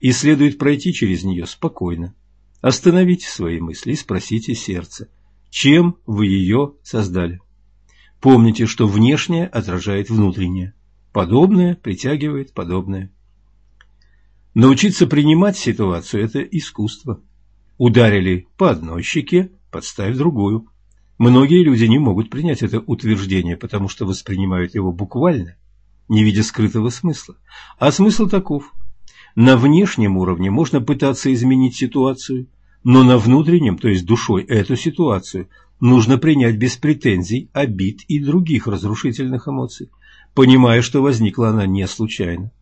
И следует пройти через нее спокойно. Остановите свои мысли и спросите сердце, чем вы ее создали. Помните, что внешнее отражает внутреннее. Подобное притягивает подобное. Научиться принимать ситуацию – это искусство. Ударили по одной щеке, подставь другую. Многие люди не могут принять это утверждение, потому что воспринимают его буквально, не видя скрытого смысла. А смысл таков. На внешнем уровне можно пытаться изменить ситуацию, но на внутреннем, то есть душой, эту ситуацию нужно принять без претензий, обид и других разрушительных эмоций, понимая, что возникла она не случайно.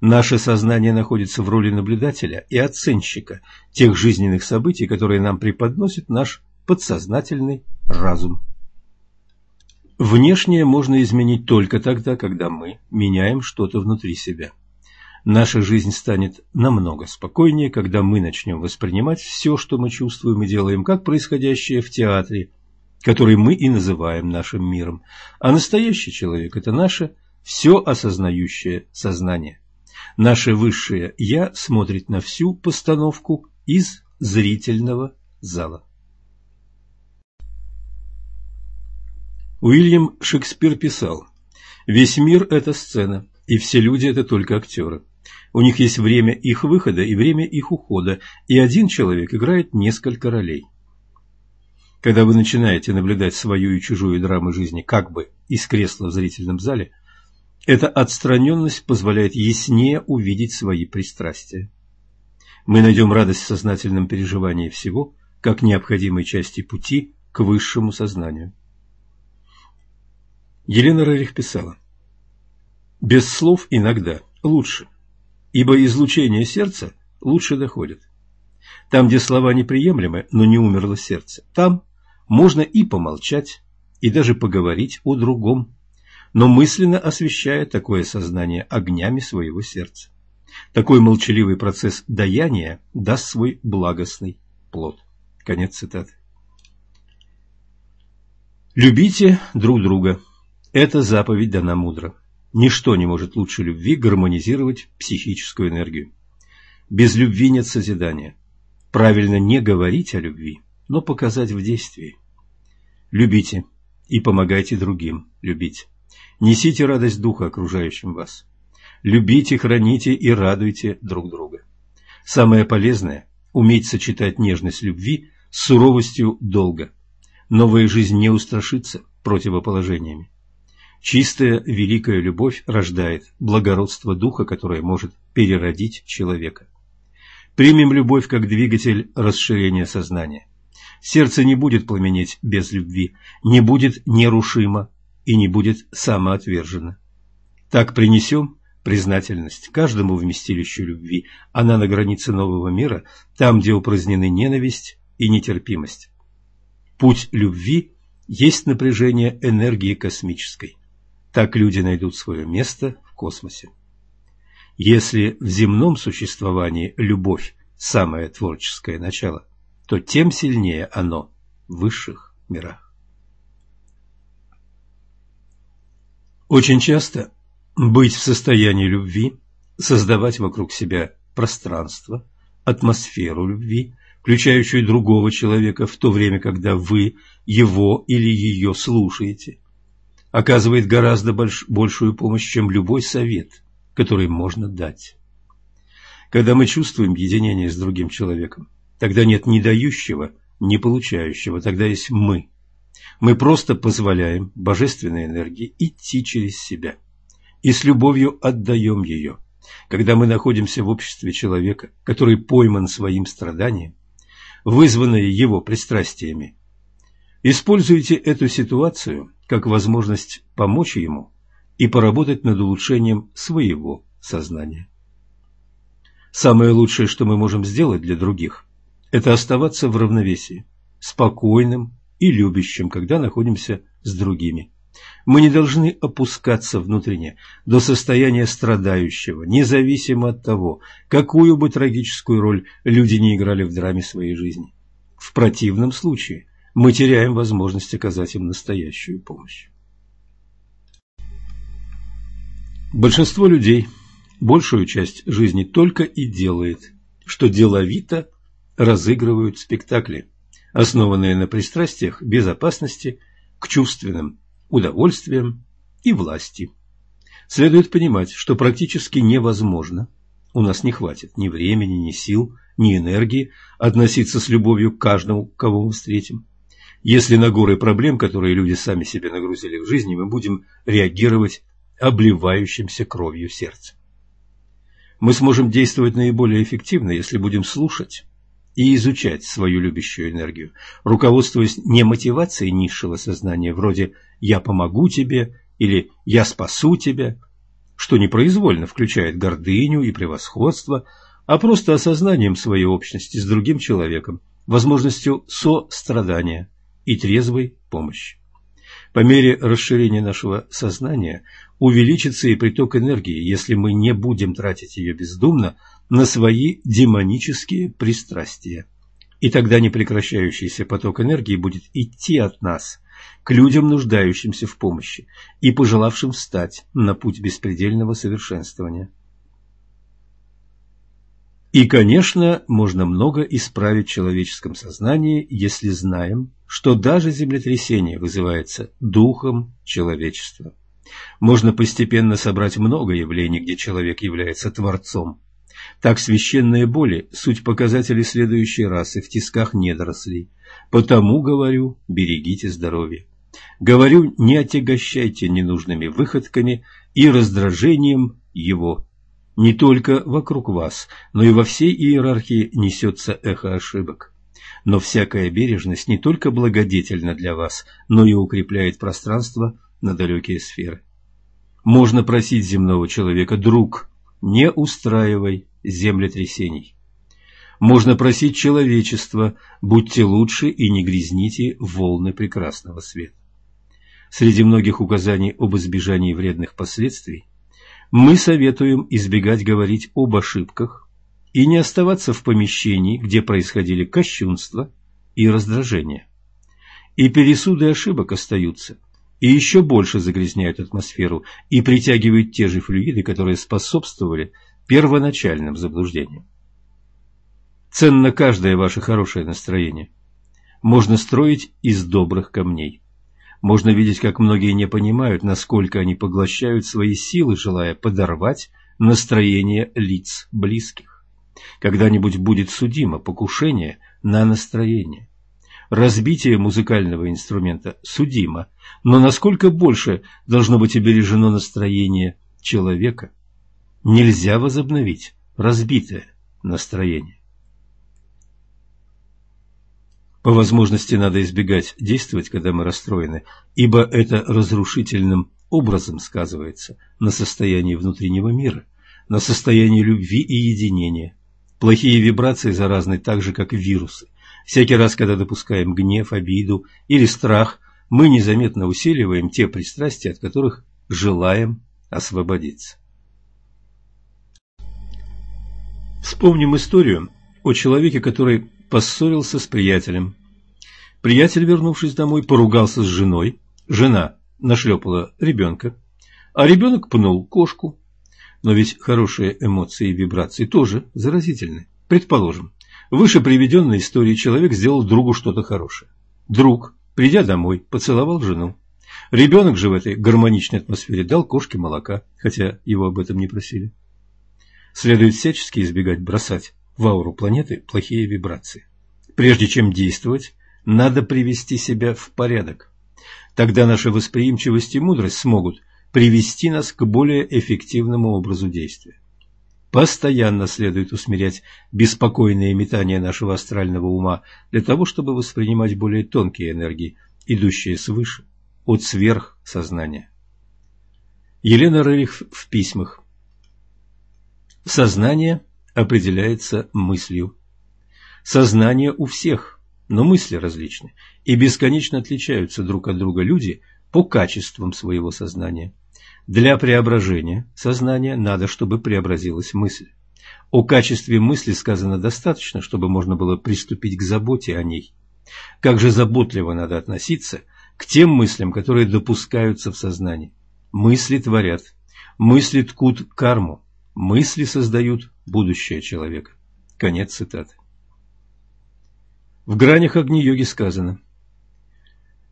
Наше сознание находится в роли наблюдателя и оценщика тех жизненных событий, которые нам преподносит наш подсознательный разум. Внешнее можно изменить только тогда, когда мы меняем что-то внутри себя. Наша жизнь станет намного спокойнее, когда мы начнем воспринимать все, что мы чувствуем и делаем, как происходящее в театре, который мы и называем нашим миром. А настоящий человек – это наше все осознающее сознание. Наше высшее «я» смотрит на всю постановку из зрительного зала. Уильям Шекспир писал «Весь мир – это сцена, и все люди – это только актеры. У них есть время их выхода и время их ухода, и один человек играет несколько ролей. Когда вы начинаете наблюдать свою и чужую драму жизни как бы из кресла в зрительном зале, эта отстраненность позволяет яснее увидеть свои пристрастия. Мы найдем радость в сознательном переживании всего, как необходимой части пути к высшему сознанию. Елена Рерих писала, «Без слов иногда лучше» ибо излучение сердца лучше доходит. Там, где слова неприемлемы, но не умерло сердце, там можно и помолчать, и даже поговорить о другом. Но мысленно освещая такое сознание огнями своего сердца. Такой молчаливый процесс даяния даст свой благостный плод. Конец цитаты. Любите друг друга. Эта заповедь дана мудро. Ничто не может лучше любви гармонизировать психическую энергию. Без любви нет созидания. Правильно не говорить о любви, но показать в действии. Любите и помогайте другим любить. Несите радость духа окружающим вас. Любите, храните и радуйте друг друга. Самое полезное – уметь сочетать нежность любви с суровостью долга. Новая жизнь не устрашится противоположениями. Чистая великая любовь рождает благородство духа, которое может переродить человека. Примем любовь как двигатель расширения сознания. Сердце не будет пламенеть без любви, не будет нерушимо и не будет самоотвержено. Так принесем признательность каждому вместилищу любви, она на границе нового мира, там, где упразднены ненависть и нетерпимость. Путь любви есть напряжение энергии космической. Так люди найдут свое место в космосе. Если в земном существовании любовь – самое творческое начало, то тем сильнее оно в высших мирах. Очень часто быть в состоянии любви, создавать вокруг себя пространство, атмосферу любви, включающую другого человека в то время, когда вы его или ее слушаете, оказывает гораздо больш большую помощь, чем любой совет, который можно дать. Когда мы чувствуем единение с другим человеком, тогда нет ни дающего, ни получающего, тогда есть мы. Мы просто позволяем божественной энергии идти через себя и с любовью отдаем ее. Когда мы находимся в обществе человека, который пойман своим страданием, вызванное его пристрастиями, используйте эту ситуацию как возможность помочь ему и поработать над улучшением своего сознания. Самое лучшее, что мы можем сделать для других, это оставаться в равновесии, спокойным и любящим, когда находимся с другими. Мы не должны опускаться внутренне до состояния страдающего, независимо от того, какую бы трагическую роль люди не играли в драме своей жизни. В противном случае мы теряем возможность оказать им настоящую помощь. Большинство людей большую часть жизни только и делает, что деловито разыгрывают спектакли, основанные на пристрастиях безопасности к чувственным удовольствием и власти. Следует понимать, что практически невозможно, у нас не хватит ни времени, ни сил, ни энергии относиться с любовью к каждому, кого мы встретим. Если на горы проблем, которые люди сами себе нагрузили в жизни, мы будем реагировать обливающимся кровью сердцем. Мы сможем действовать наиболее эффективно, если будем слушать и изучать свою любящую энергию, руководствуясь не мотивацией низшего сознания, вроде «я помогу тебе» или «я спасу тебя», что непроизвольно включает гордыню и превосходство, а просто осознанием своей общности с другим человеком, возможностью сострадания и трезвой помощи. По мере расширения нашего сознания увеличится и приток энергии, если мы не будем тратить ее бездумно на свои демонические пристрастия. И тогда непрекращающийся поток энергии будет идти от нас к людям, нуждающимся в помощи и пожелавшим встать на путь беспредельного совершенствования. И, конечно, можно много исправить в человеческом сознании, если знаем, что даже землетрясение вызывается духом человечества. Можно постепенно собрать много явлений, где человек является творцом, так священные боли – суть показателей следующей расы в тисках недорослей. Потому, говорю, берегите здоровье. Говорю, не отягощайте ненужными выходками и раздражением его. Не только вокруг вас, но и во всей иерархии несется эхо ошибок. Но всякая бережность не только благодетельна для вас, но и укрепляет пространство на далекие сферы. Можно просить земного человека, друг, не устраивай землетрясений. Можно просить человечества, будьте лучше и не грязните волны прекрасного света. Среди многих указаний об избежании вредных последствий мы советуем избегать говорить об ошибках и не оставаться в помещении, где происходили кощунства и раздражения. И пересуды ошибок остаются, и еще больше загрязняют атмосферу и притягивают те же флюиды, которые способствовали первоначальным заблуждениям. Ценно каждое ваше хорошее настроение. Можно строить из добрых камней. Можно видеть, как многие не понимают, насколько они поглощают свои силы, желая подорвать настроение лиц близких. Когда-нибудь будет судимо покушение на настроение. Разбитие музыкального инструмента судимо, но насколько больше должно быть обережено настроение человека? Нельзя возобновить разбитое настроение. По возможности надо избегать действовать, когда мы расстроены, ибо это разрушительным образом сказывается на состоянии внутреннего мира, на состоянии любви и единения. Плохие вибрации заразны так же, как вирусы. Всякий раз, когда допускаем гнев, обиду или страх, мы незаметно усиливаем те пристрастия, от которых желаем освободиться. Вспомним историю о человеке, который поссорился с приятелем. Приятель, вернувшись домой, поругался с женой. Жена нашлепала ребенка, а ребенок пнул кошку. Но ведь хорошие эмоции и вибрации тоже заразительны. Предположим, выше приведенной истории человек сделал другу что-то хорошее. Друг, придя домой, поцеловал жену. Ребенок же в этой гармоничной атмосфере дал кошке молока, хотя его об этом не просили. Следует всячески избегать бросать в ауру планеты плохие вибрации. Прежде чем действовать, надо привести себя в порядок. Тогда наша восприимчивость и мудрость смогут привести нас к более эффективному образу действия. Постоянно следует усмирять беспокойные метания нашего астрального ума для того, чтобы воспринимать более тонкие энергии, идущие свыше, от сверхсознания. Елена Рерих в письмах. Сознание определяется мыслью. Сознание у всех, но мысли различны и бесконечно отличаются друг от друга люди по качествам своего сознания. Для преображения сознания надо, чтобы преобразилась мысль. О качестве мысли сказано достаточно, чтобы можно было приступить к заботе о ней. Как же заботливо надо относиться к тем мыслям, которые допускаются в сознании. Мысли творят, мысли ткут карму, мысли создают будущее человека. Конец цитаты. В гранях Агни-йоги сказано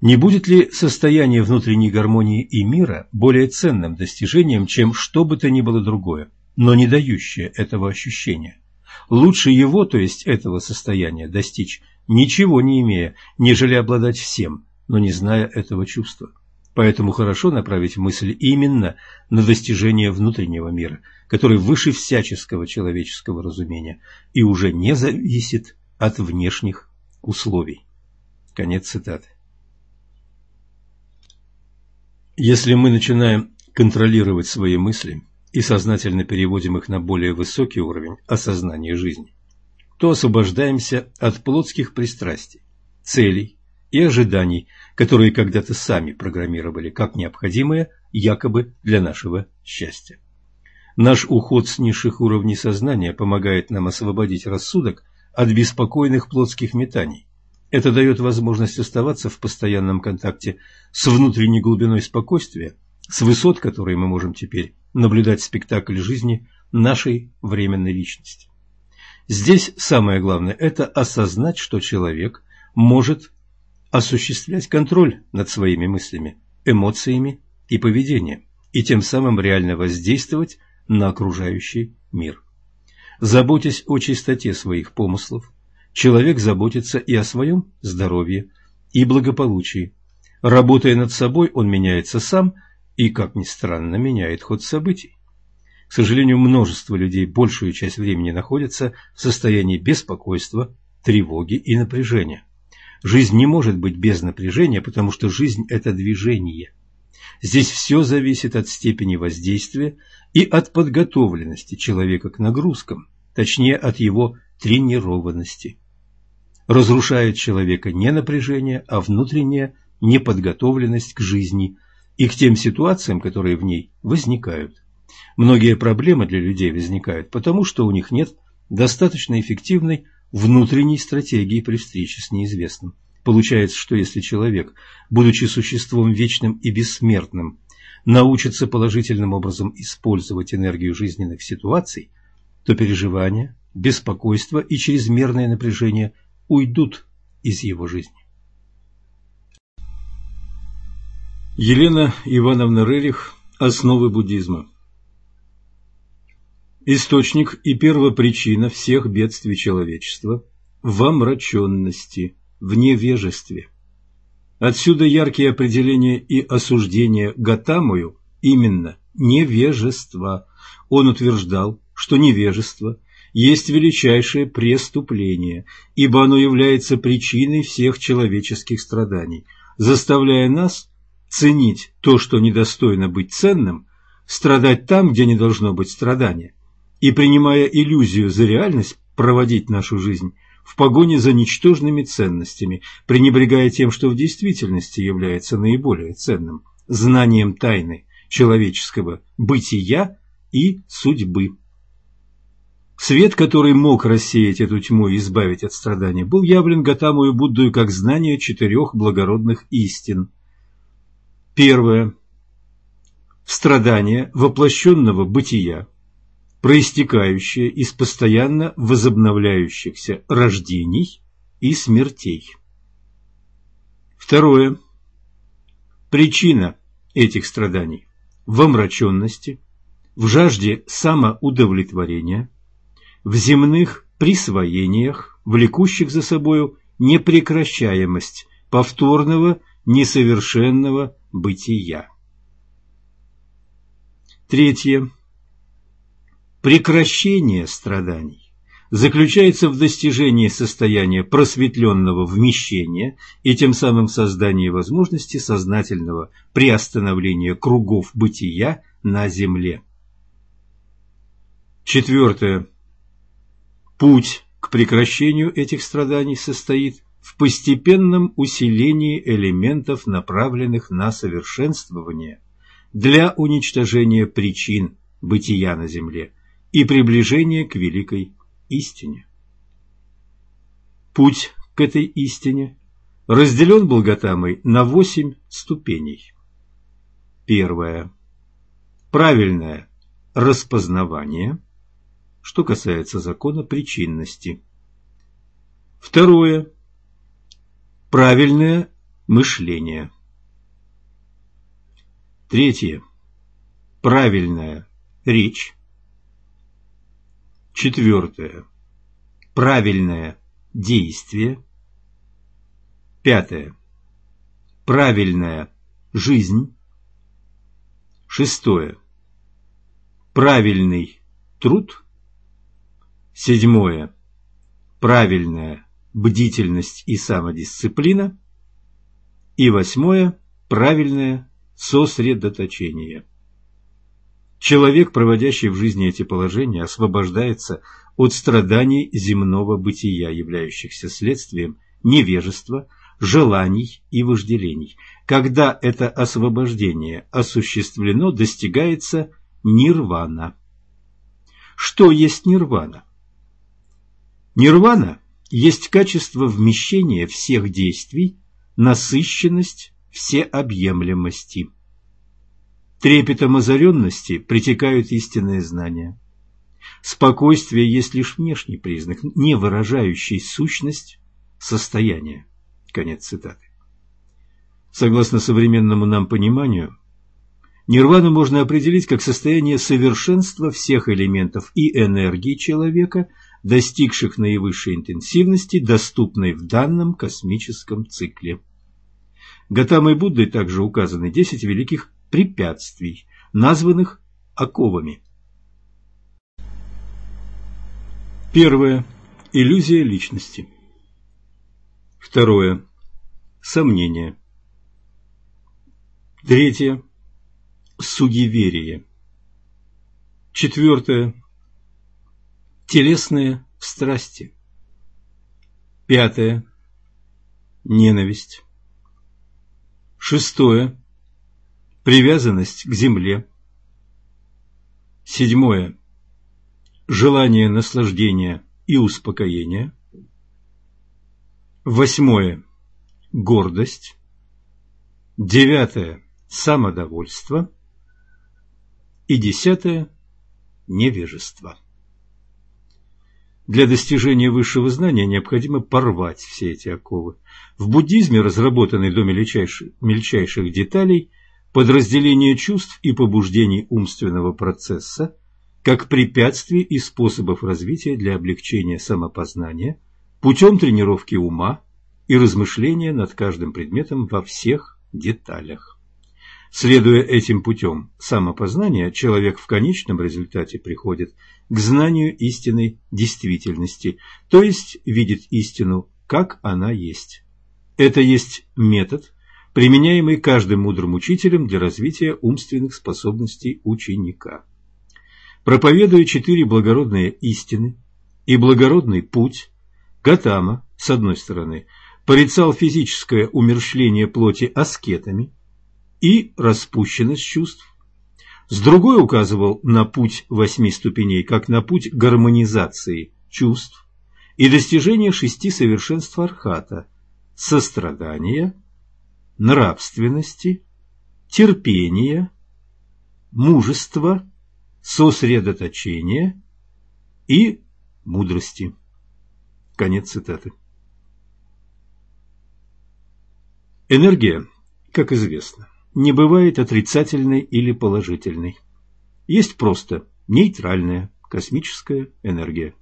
«Не будет ли состояние внутренней гармонии и мира более ценным достижением, чем что бы то ни было другое, но не дающее этого ощущения? Лучше его, то есть этого состояния, достичь, ничего не имея, нежели обладать всем, но не зная этого чувства. Поэтому хорошо направить мысль именно на достижение внутреннего мира, который выше всяческого человеческого разумения и уже не зависит от внешних условий. Конец цитаты. Если мы начинаем контролировать свои мысли и сознательно переводим их на более высокий уровень осознания жизни, то освобождаемся от плотских пристрастий, целей и ожиданий, которые когда-то сами программировали как необходимые якобы для нашего счастья. Наш уход с низших уровней сознания помогает нам освободить рассудок от беспокойных плотских метаний. Это дает возможность оставаться в постоянном контакте с внутренней глубиной спокойствия, с высот которой мы можем теперь наблюдать спектакль жизни нашей временной личности. Здесь самое главное – это осознать, что человек может осуществлять контроль над своими мыслями, эмоциями и поведением, и тем самым реально воздействовать на окружающий мир. Заботясь о чистоте своих помыслов, человек заботится и о своем здоровье и благополучии. Работая над собой, он меняется сам и, как ни странно, меняет ход событий. К сожалению, множество людей большую часть времени находятся в состоянии беспокойства, тревоги и напряжения. Жизнь не может быть без напряжения, потому что жизнь – это движение. Здесь все зависит от степени воздействия и от подготовленности человека к нагрузкам, точнее от его тренированности. Разрушает человека не напряжение, а внутренняя неподготовленность к жизни и к тем ситуациям, которые в ней возникают. Многие проблемы для людей возникают потому, что у них нет достаточно эффективной внутренней стратегии при встрече с неизвестным. Получается, что если человек, будучи существом вечным и бессмертным, научится положительным образом использовать энергию жизненных ситуаций, то переживания, беспокойство и чрезмерное напряжение уйдут из его жизни. Елена Ивановна Рерих «Основы буддизма» Источник и первопричина всех бедствий человечества в омраченности, в невежестве. Отсюда яркие определения и осуждения Гатамою именно невежество. Он утверждал, что невежество есть величайшее преступление, ибо оно является причиной всех человеческих страданий, заставляя нас ценить то, что недостойно быть ценным, страдать там, где не должно быть страдания, и, принимая иллюзию за реальность, проводить нашу жизнь в погоне за ничтожными ценностями, пренебрегая тем, что в действительности является наиболее ценным – знанием тайны человеческого бытия и судьбы. Свет, который мог рассеять эту тьму и избавить от страдания, был явлен Гатамую Буддою как знание четырех благородных истин. Первое. Страдание воплощенного бытия проистекающее из постоянно возобновляющихся рождений и смертей. Второе. Причина этих страданий в омраченности, в жажде самоудовлетворения, в земных присвоениях, влекущих за собою непрекращаемость повторного несовершенного бытия. Третье. Прекращение страданий заключается в достижении состояния просветленного вмещения и тем самым создании возможности сознательного приостановления кругов бытия на Земле. Четвертое. Путь к прекращению этих страданий состоит в постепенном усилении элементов, направленных на совершенствование для уничтожения причин бытия на Земле – и приближение к великой истине. Путь к этой истине разделен был Гатамой на восемь ступеней. Первое. Правильное распознавание, что касается закона причинности. Второе. Правильное мышление. Третье. Правильная речь. Четвертое. Правильное действие. Пятое. Правильная жизнь. Шестое. Правильный труд. Седьмое. Правильная бдительность и самодисциплина. И восьмое. Правильное сосредоточение. Человек, проводящий в жизни эти положения, освобождается от страданий земного бытия, являющихся следствием невежества, желаний и вожделений. Когда это освобождение осуществлено, достигается нирвана. Что есть нирвана? Нирвана есть качество вмещения всех действий, насыщенность всеобъемлемости трепетом озаренности притекают истинные знания. Спокойствие есть лишь внешний признак, не выражающий сущность состояния. Конец цитаты. Согласно современному нам пониманию, нирвану можно определить как состояние совершенства всех элементов и энергии человека, достигших наивысшей интенсивности, доступной в данном космическом цикле. Гатамой Буддой также указаны 10 великих препятствий, названных оковами. Первое. Иллюзия личности. Второе. Сомнение. Третье. Суеверие. Четвертое. Телесные страсти. Пятое. Ненависть. Шестое. Привязанность к земле. Седьмое. Желание наслаждения и успокоения. Восьмое. Гордость. Девятое. Самодовольство. И десятое. Невежество. Для достижения высшего знания необходимо порвать все эти оковы. В буддизме разработаны до мельчайших, мельчайших деталей подразделение чувств и побуждений умственного процесса как препятствий и способов развития для облегчения самопознания путем тренировки ума и размышления над каждым предметом во всех деталях. Следуя этим путем самопознания, человек в конечном результате приходит к знанию истинной действительности, то есть видит истину, как она есть. Это есть метод, применяемый каждым мудрым учителем для развития умственных способностей ученика. Проповедуя четыре благородные истины и благородный путь, Гатама, с одной стороны, порицал физическое умершление плоти аскетами и распущенность чувств, с другой указывал на путь восьми ступеней, как на путь гармонизации чувств и достижения шести совершенств Архата – сострадания, нравственности, терпения, мужества, сосредоточения и мудрости. Конец цитаты. Энергия, как известно, не бывает отрицательной или положительной. Есть просто нейтральная космическая энергия.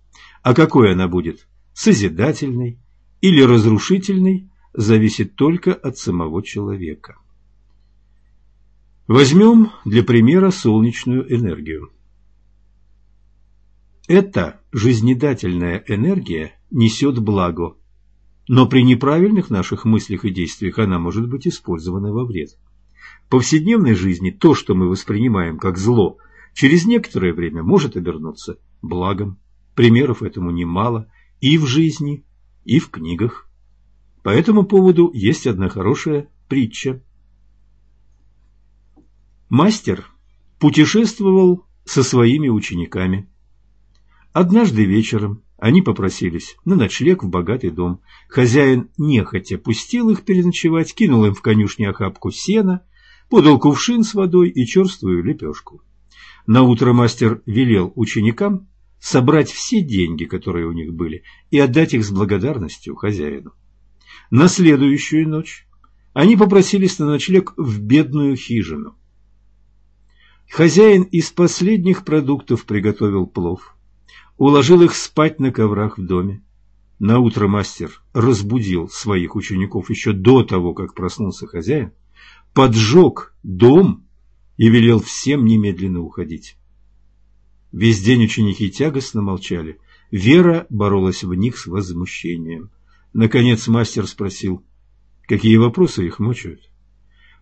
А какой она будет, созидательной или разрушительной, зависит только от самого человека. Возьмем для примера солнечную энергию. Эта жизнедательная энергия несет благо, но при неправильных наших мыслях и действиях она может быть использована во вред. В повседневной жизни то, что мы воспринимаем как зло, через некоторое время может обернуться благом. Примеров этому немало и в жизни, и в книгах. По этому поводу есть одна хорошая притча. Мастер путешествовал со своими учениками. Однажды вечером они попросились на ночлег в богатый дом. Хозяин нехотя пустил их переночевать, кинул им в конюшне охапку сена, подал кувшин с водой и черствую лепешку. Наутро мастер велел ученикам собрать все деньги, которые у них были, и отдать их с благодарностью хозяину. На следующую ночь они попросились на ночлег в бедную хижину. Хозяин из последних продуктов приготовил плов уложил их спать на коврах в доме. На утро мастер разбудил своих учеников еще до того, как проснулся хозяин, поджег дом и велел всем немедленно уходить. Весь день ученики тягостно молчали. Вера боролась в них с возмущением. Наконец мастер спросил, какие вопросы их мучают.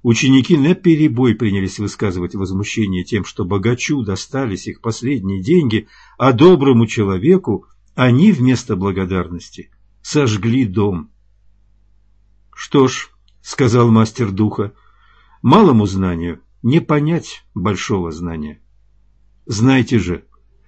Ученики наперебой принялись высказывать возмущение тем, что богачу достались их последние деньги, а доброму человеку они вместо благодарности сожгли дом. «Что ж», — сказал мастер духа, — «малому знанию не понять большого знания. Знайте же,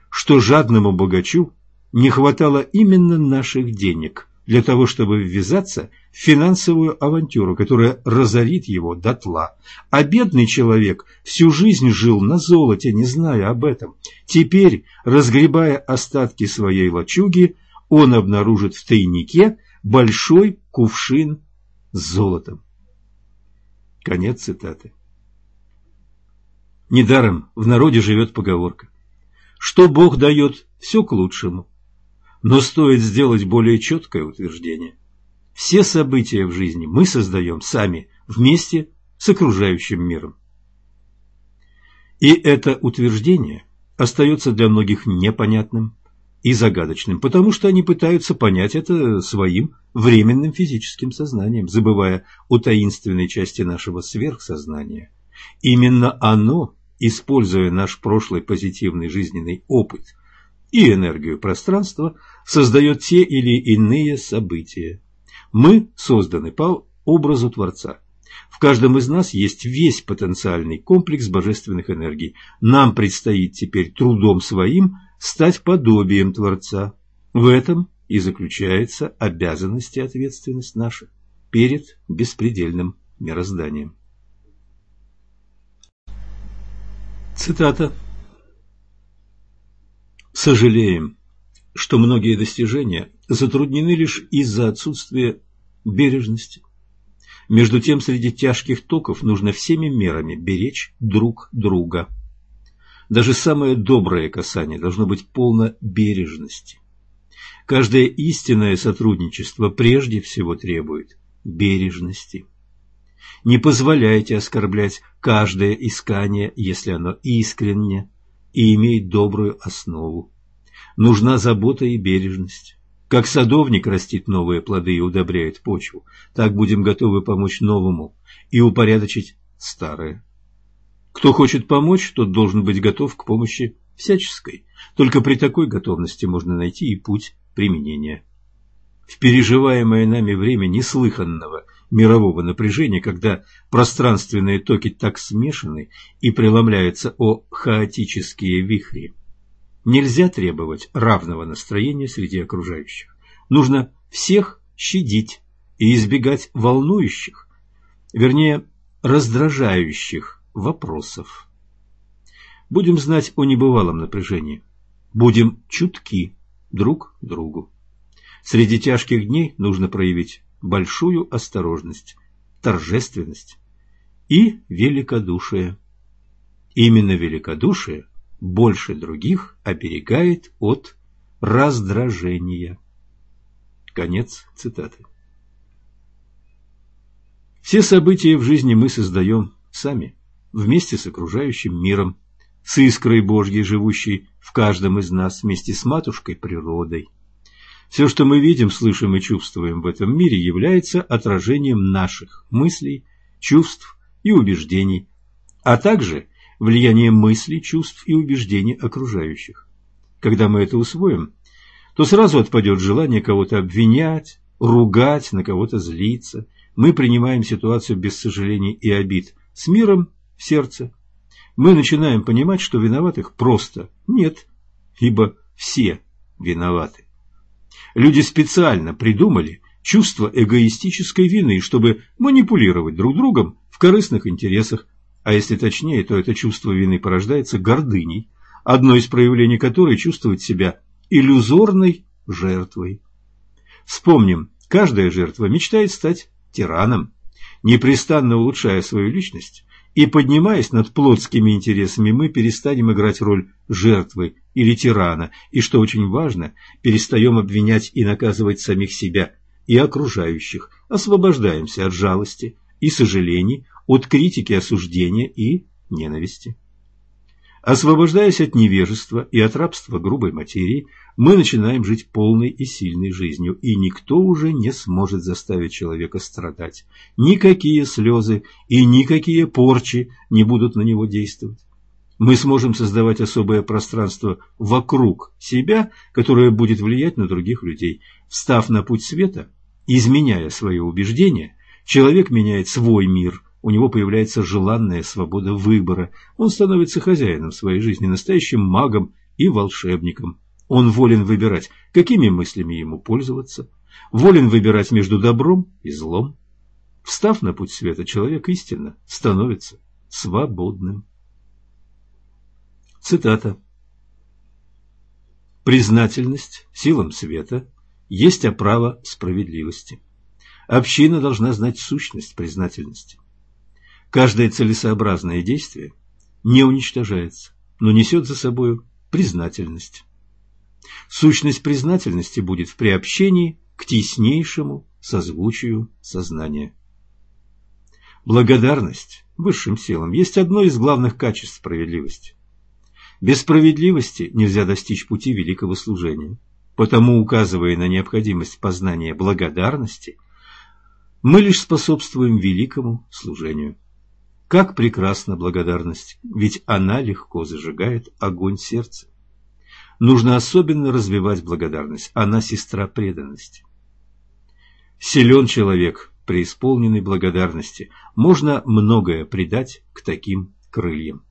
что жадному богачу не хватало именно наших денег» для того, чтобы ввязаться в финансовую авантюру, которая разорит его дотла. А бедный человек всю жизнь жил на золоте, не зная об этом. Теперь, разгребая остатки своей лачуги, он обнаружит в тайнике большой кувшин с золотом. Конец цитаты. Недаром в народе живет поговорка. Что Бог дает, все к лучшему. Но стоит сделать более четкое утверждение. Все события в жизни мы создаем сами вместе с окружающим миром. И это утверждение остается для многих непонятным и загадочным, потому что они пытаются понять это своим временным физическим сознанием, забывая о таинственной части нашего сверхсознания. Именно оно, используя наш прошлый позитивный жизненный опыт и энергию пространства, создает те или иные события. Мы созданы по образу Творца. В каждом из нас есть весь потенциальный комплекс божественных энергий. Нам предстоит теперь трудом своим стать подобием Творца. В этом и заключается обязанность и ответственность наша перед беспредельным мирозданием. Цитата. «Сожалеем, что многие достижения затруднены лишь из-за отсутствия бережности. Между тем, среди тяжких токов нужно всеми мерами беречь друг друга. Даже самое доброе касание должно быть полно бережности. Каждое истинное сотрудничество прежде всего требует бережности. Не позволяйте оскорблять каждое искание, если оно искренне и имеет добрую основу. Нужна забота и бережность. Как садовник растит новые плоды и удобряет почву, так будем готовы помочь новому и упорядочить старое. Кто хочет помочь, тот должен быть готов к помощи всяческой. Только при такой готовности можно найти и путь применения. В переживаемое нами время неслыханного мирового напряжения, когда пространственные токи так смешаны и преломляются о хаотические вихри. Нельзя требовать равного настроения среди окружающих. Нужно всех щадить и избегать волнующих, вернее, раздражающих вопросов. Будем знать о небывалом напряжении. Будем чутки друг другу. Среди тяжких дней нужно проявить большую осторожность, торжественность и великодушие. Именно великодушие больше других оберегает от раздражения. Конец цитаты. Все события в жизни мы создаем сами, вместе с окружающим миром, с искрой Божьей, живущей в каждом из нас вместе с матушкой природой. Все, что мы видим, слышим и чувствуем в этом мире, является отражением наших мыслей, чувств и убеждений, а также влиянием мыслей, чувств и убеждений окружающих. Когда мы это усвоим, то сразу отпадет желание кого-то обвинять, ругать, на кого-то злиться. Мы принимаем ситуацию без сожалений и обид, с миром в сердце. Мы начинаем понимать, что виноватых просто нет, ибо все виноваты. Люди специально придумали чувство эгоистической вины, чтобы манипулировать друг другом в корыстных интересах, а если точнее, то это чувство вины порождается гордыней, одно из проявлений которой чувствовать себя иллюзорной жертвой. Вспомним, каждая жертва мечтает стать тираном, непрестанно улучшая свою личность, и поднимаясь над плотскими интересами, мы перестанем играть роль жертвы или тирана, и, что очень важно, перестаем обвинять и наказывать самих себя и окружающих, освобождаемся от жалости и сожалений, от критики, осуждения и ненависти. Освобождаясь от невежества и от рабства грубой материи, мы начинаем жить полной и сильной жизнью, и никто уже не сможет заставить человека страдать. Никакие слезы и никакие порчи не будут на него действовать. Мы сможем создавать особое пространство вокруг себя, которое будет влиять на других людей. Встав на путь света, изменяя свои убеждения, человек меняет свой мир – у него появляется желанная свобода выбора. Он становится хозяином своей жизни, настоящим магом и волшебником. Он волен выбирать, какими мыслями ему пользоваться, волен выбирать между добром и злом. Встав на путь света, человек истинно становится свободным. Цитата. Признательность силам света есть оправа справедливости. Община должна знать сущность признательности. Каждое целесообразное действие не уничтожается, но несет за собой признательность. Сущность признательности будет в приобщении к теснейшему созвучию сознания. Благодарность высшим силам есть одно из главных качеств справедливости. Без справедливости нельзя достичь пути великого служения. Потому, указывая на необходимость познания благодарности, мы лишь способствуем великому служению. Как прекрасна благодарность, ведь она легко зажигает огонь сердца. Нужно особенно развивать благодарность, она сестра преданности. Силен человек, преисполненный благодарности. Можно многое придать к таким крыльям.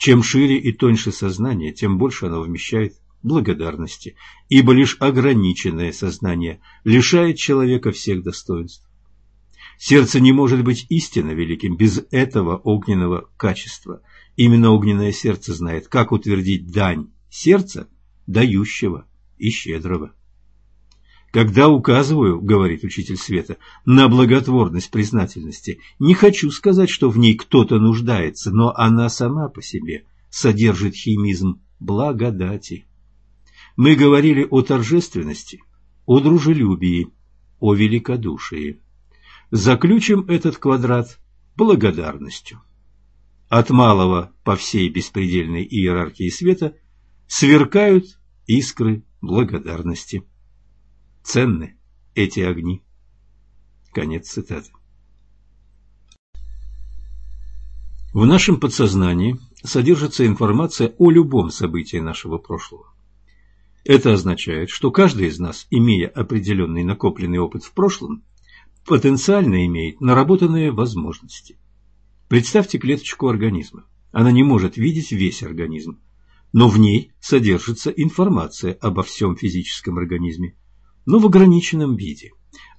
Чем шире и тоньше сознание, тем больше оно вмещает благодарности, ибо лишь ограниченное сознание лишает человека всех достоинств. Сердце не может быть истинно великим без этого огненного качества. Именно огненное сердце знает, как утвердить дань сердца, дающего и щедрого. Когда указываю, говорит учитель света, на благотворность признательности, не хочу сказать, что в ней кто-то нуждается, но она сама по себе содержит химизм благодати. Мы говорили о торжественности, о дружелюбии, о великодушии. Заключим этот квадрат благодарностью. От малого по всей беспредельной иерархии света сверкают искры благодарности. Ценны эти огни. Конец цитаты. В нашем подсознании содержится информация о любом событии нашего прошлого. Это означает, что каждый из нас, имея определенный накопленный опыт в прошлом, потенциально имеет наработанные возможности. Представьте клеточку организма. Она не может видеть весь организм, но в ней содержится информация обо всем физическом организме, но в ограниченном виде.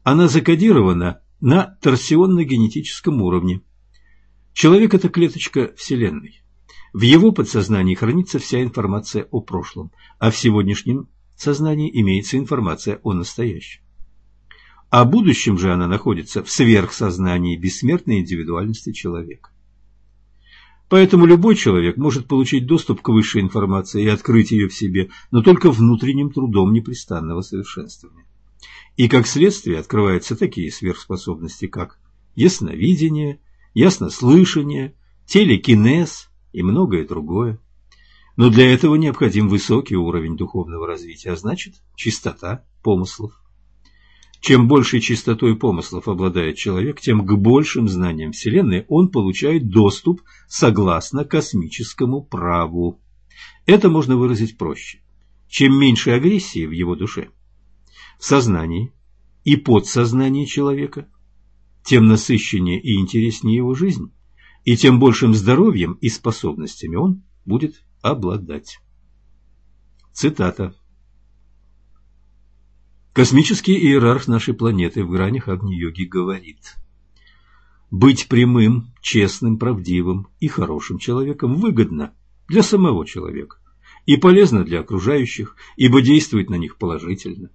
Она закодирована на торсионно-генетическом уровне. Человек – это клеточка Вселенной. В его подсознании хранится вся информация о прошлом, а в сегодняшнем сознании имеется информация о настоящем. О будущем же она находится в сверхсознании бессмертной индивидуальности человека. Поэтому любой человек может получить доступ к высшей информации и открыть ее в себе, но только внутренним трудом непрестанного совершенствования. И как следствие открываются такие сверхспособности, как ясновидение, яснослышание, телекинез и многое другое. Но для этого необходим высокий уровень духовного развития, а значит чистота помыслов. Чем большей чистотой помыслов обладает человек, тем к большим знаниям Вселенной он получает доступ согласно космическому праву. Это можно выразить проще. Чем меньше агрессии в его душе, в сознании и подсознании человека, тем насыщеннее и интереснее его жизнь, и тем большим здоровьем и способностями он будет обладать. Цитата. Космический иерарх нашей планеты в гранях Агни-йоги говорит «Быть прямым, честным, правдивым и хорошим человеком выгодно для самого человека и полезно для окружающих, ибо действует на них положительно.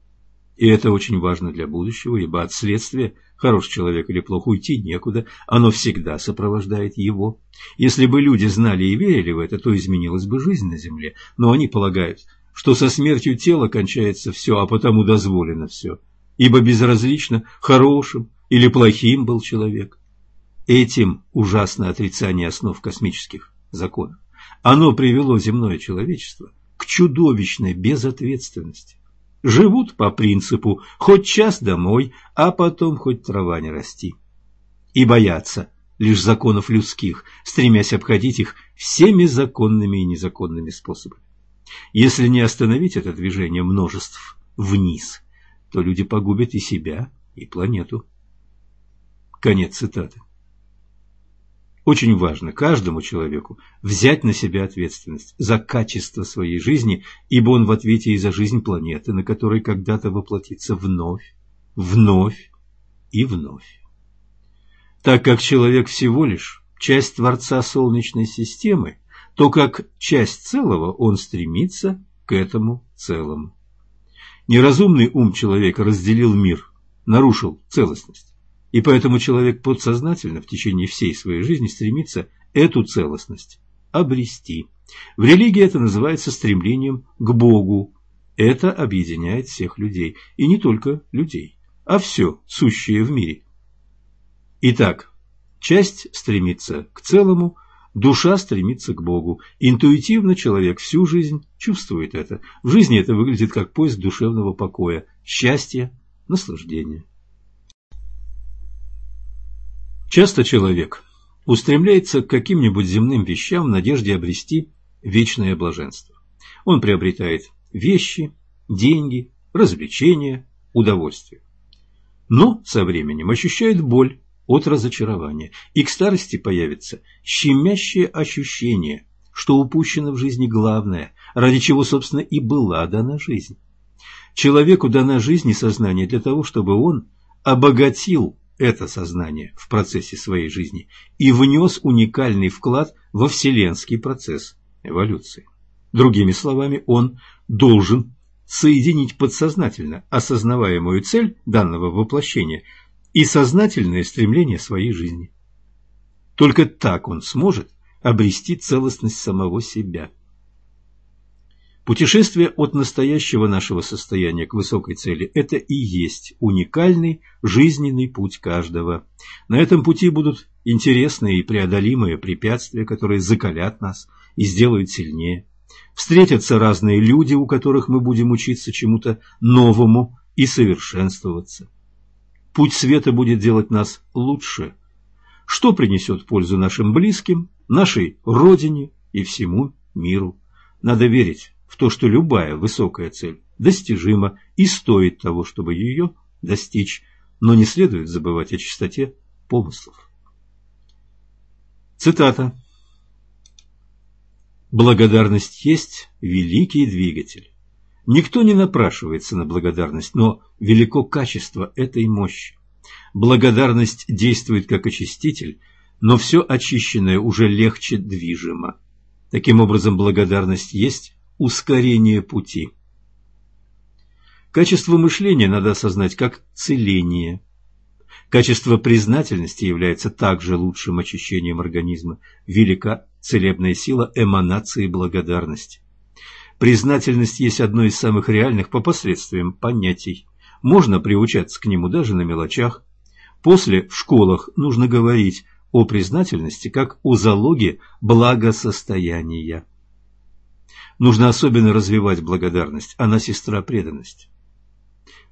И это очень важно для будущего, ибо от следствия хороший человек или плохо уйти некуда, оно всегда сопровождает его. Если бы люди знали и верили в это, то изменилась бы жизнь на Земле, но они полагают, что со смертью тела кончается все, а потому дозволено все, ибо безразлично, хорошим или плохим был человек. Этим ужасно отрицание основ космических законов. Оно привело земное человечество к чудовищной безответственности. Живут по принципу «хоть час домой, а потом хоть трава не расти». И боятся лишь законов людских, стремясь обходить их всеми законными и незаконными способами. Если не остановить это движение множеств вниз, то люди погубят и себя, и планету. Конец цитаты. Очень важно каждому человеку взять на себя ответственность за качество своей жизни, ибо он в ответе и за жизнь планеты, на которой когда-то воплотится вновь, вновь и вновь. Так как человек всего лишь часть Творца Солнечной системы, то как часть целого он стремится к этому целому. Неразумный ум человека разделил мир, нарушил целостность. И поэтому человек подсознательно в течение всей своей жизни стремится эту целостность обрести. В религии это называется стремлением к Богу. Это объединяет всех людей. И не только людей, а все сущее в мире. Итак, часть стремится к целому, Душа стремится к Богу. Интуитивно человек всю жизнь чувствует это. В жизни это выглядит как поиск душевного покоя, счастья, наслаждения. Часто человек устремляется к каким-нибудь земным вещам в надежде обрести вечное блаженство. Он приобретает вещи, деньги, развлечения, удовольствие. но со временем ощущает боль от разочарования, и к старости появится щемящее ощущение, что упущено в жизни главное, ради чего, собственно, и была дана жизнь. Человеку дана жизнь и сознание для того, чтобы он обогатил это сознание в процессе своей жизни и внес уникальный вклад во вселенский процесс эволюции. Другими словами, он должен соединить подсознательно осознаваемую цель данного воплощения и сознательное стремление своей жизни. Только так он сможет обрести целостность самого себя. Путешествие от настоящего нашего состояния к высокой цели – это и есть уникальный жизненный путь каждого. На этом пути будут интересные и преодолимые препятствия, которые закалят нас и сделают сильнее. Встретятся разные люди, у которых мы будем учиться чему-то новому и совершенствоваться. Путь света будет делать нас лучше, что принесет пользу нашим близким, нашей родине и всему миру. Надо верить в то, что любая высокая цель достижима и стоит того, чтобы ее достичь, но не следует забывать о чистоте помыслов. Цитата. Благодарность есть великий двигатель. Никто не напрашивается на благодарность, но велико качество этой мощи. Благодарность действует как очиститель, но все очищенное уже легче движимо. Таким образом, благодарность есть ускорение пути. Качество мышления надо осознать как целение. Качество признательности является также лучшим очищением организма. Велика целебная сила эманации благодарности. Признательность есть одно из самых реальных по последствиям понятий. Можно приучаться к нему даже на мелочах. После в школах нужно говорить о признательности как о залоге благосостояния. Нужно особенно развивать благодарность, она сестра преданности.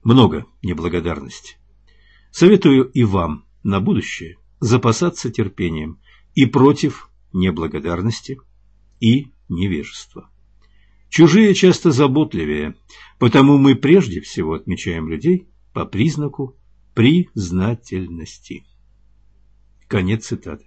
Много неблагодарности. Советую и вам на будущее запасаться терпением и против неблагодарности и невежества. Чужие часто заботливее, потому мы прежде всего отмечаем людей по признаку признательности. Конец цитаты.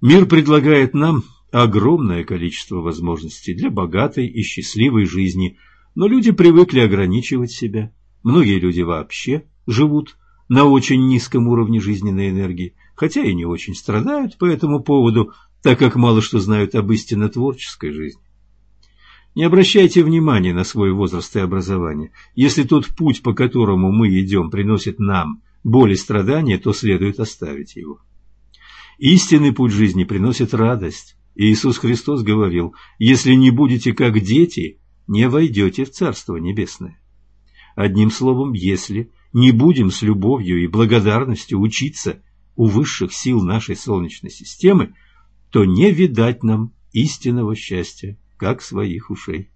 Мир предлагает нам огромное количество возможностей для богатой и счастливой жизни, но люди привыкли ограничивать себя. Многие люди вообще живут на очень низком уровне жизненной энергии, хотя и не очень страдают по этому поводу, так как мало что знают об истинно творческой жизни. Не обращайте внимания на свой возраст и образование. Если тот путь, по которому мы идем, приносит нам боль и страдания, то следует оставить его. Истинный путь жизни приносит радость, Иисус Христос говорил, «Если не будете как дети, не войдете в Царство Небесное». Одним словом, если не будем с любовью и благодарностью учиться у высших сил нашей Солнечной системы, то не видать нам истинного счастья, как своих ушей.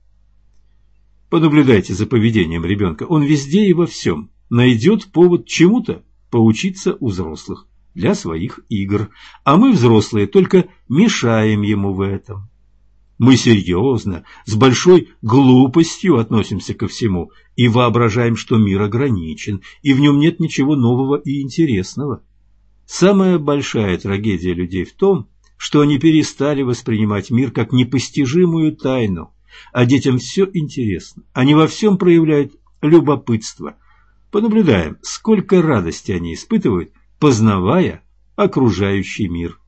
Понаблюдайте за поведением ребенка. Он везде и во всем найдет повод чему-то поучиться у взрослых для своих игр, а мы, взрослые, только мешаем ему в этом. Мы серьезно, с большой глупостью относимся ко всему и воображаем, что мир ограничен, и в нем нет ничего нового и интересного. Самая большая трагедия людей в том, что они перестали воспринимать мир как непостижимую тайну, а детям все интересно. Они во всем проявляют любопытство. Понаблюдаем, сколько радости они испытывают – познавая окружающий мир.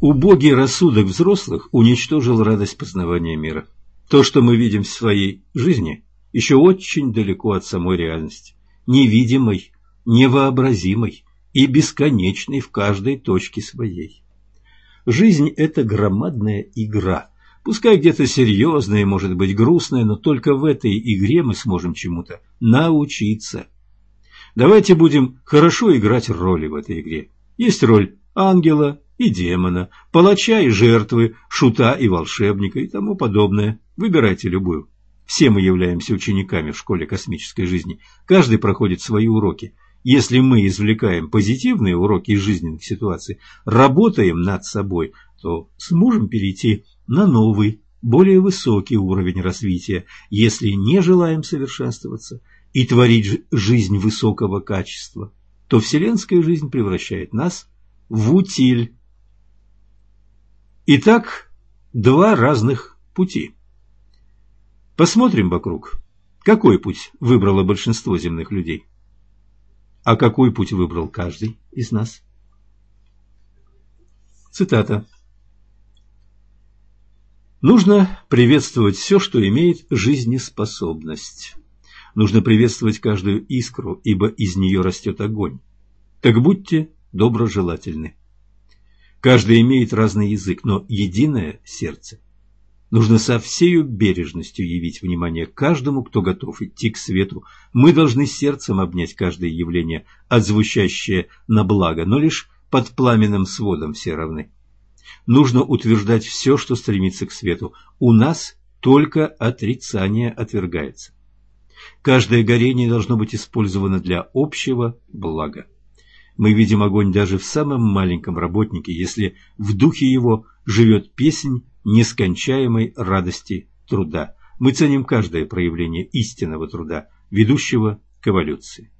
Убогий рассудок взрослых уничтожил радость познавания мира. То, что мы видим в своей жизни, еще очень далеко от самой реальности, невидимой, невообразимой и бесконечной в каждой точке своей. Жизнь – это громадная игра, пускай где-то серьезная может быть, грустная, но только в этой игре мы сможем чему-то научиться – Давайте будем хорошо играть роли в этой игре. Есть роль ангела и демона, палача и жертвы, шута и волшебника и тому подобное. Выбирайте любую. Все мы являемся учениками в школе космической жизни. Каждый проходит свои уроки. Если мы извлекаем позитивные уроки из жизненных ситуаций, работаем над собой, то сможем перейти на новый, более высокий уровень развития, если не желаем совершенствоваться и творить жизнь высокого качества, то вселенская жизнь превращает нас в утиль. Итак, два разных пути. Посмотрим вокруг. Какой путь выбрало большинство земных людей? А какой путь выбрал каждый из нас? Цитата. Нужно приветствовать все, что имеет жизнеспособность. Нужно приветствовать каждую искру, ибо из нее растет огонь. Так будьте доброжелательны. Каждый имеет разный язык, но единое сердце. Нужно со всею бережностью явить внимание каждому, кто готов идти к свету. Мы должны сердцем обнять каждое явление, отзвучащее на благо, но лишь под пламенным сводом все равны. Нужно утверждать все, что стремится к свету. У нас только отрицание отвергается. Каждое горение должно быть использовано для общего блага. Мы видим огонь даже в самом маленьком работнике, если в духе его живет песнь нескончаемой радости труда. Мы ценим каждое проявление истинного труда, ведущего к эволюции.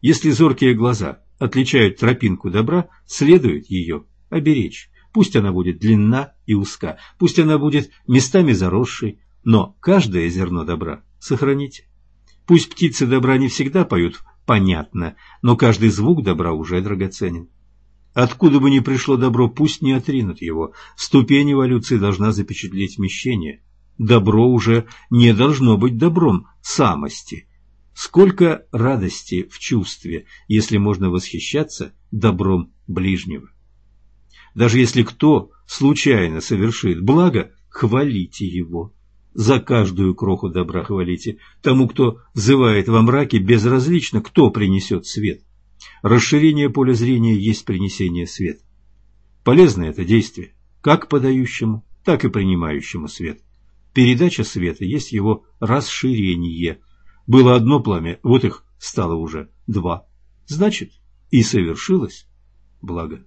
Если зоркие глаза отличают тропинку добра, следует ее оберечь. Пусть она будет длинна и узка, пусть она будет местами заросшей, но каждое зерно добра сохраните. Пусть птицы добра не всегда поют понятно, но каждый звук добра уже драгоценен. Откуда бы ни пришло добро, пусть не отринут его. Ступень эволюции должна запечатлеть вмещение. Добро уже не должно быть добром самости. Сколько радости в чувстве, если можно восхищаться добром ближнего. Даже если кто случайно совершит благо, хвалите его. За каждую кроху добра хвалите. Тому, кто взывает во мраке, безразлично, кто принесет свет. Расширение поля зрения есть принесение света. Полезно это действие, как подающему, так и принимающему свет. Передача света есть его расширение. Было одно пламя, вот их стало уже два. Значит, и совершилось благо.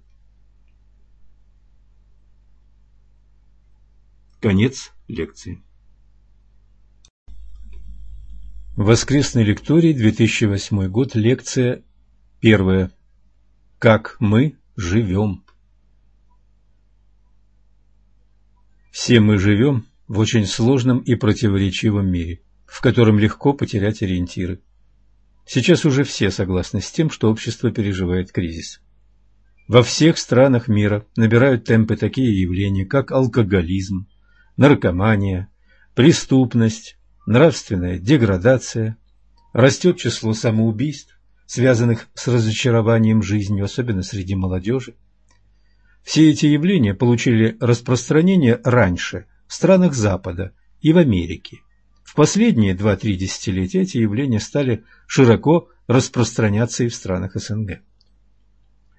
Конец лекции. Воскресный лекторий, 2008 год, лекция первая. Как мы живем? Все мы живем в очень сложном и противоречивом мире, в котором легко потерять ориентиры. Сейчас уже все согласны с тем, что общество переживает кризис. Во всех странах мира набирают темпы такие явления, как алкоголизм, наркомания, преступность, нравственная деградация, растет число самоубийств, связанных с разочарованием жизнью, особенно среди молодежи. Все эти явления получили распространение раньше в странах Запада и в Америке. В последние 2-3 десятилетия эти явления стали широко распространяться и в странах СНГ.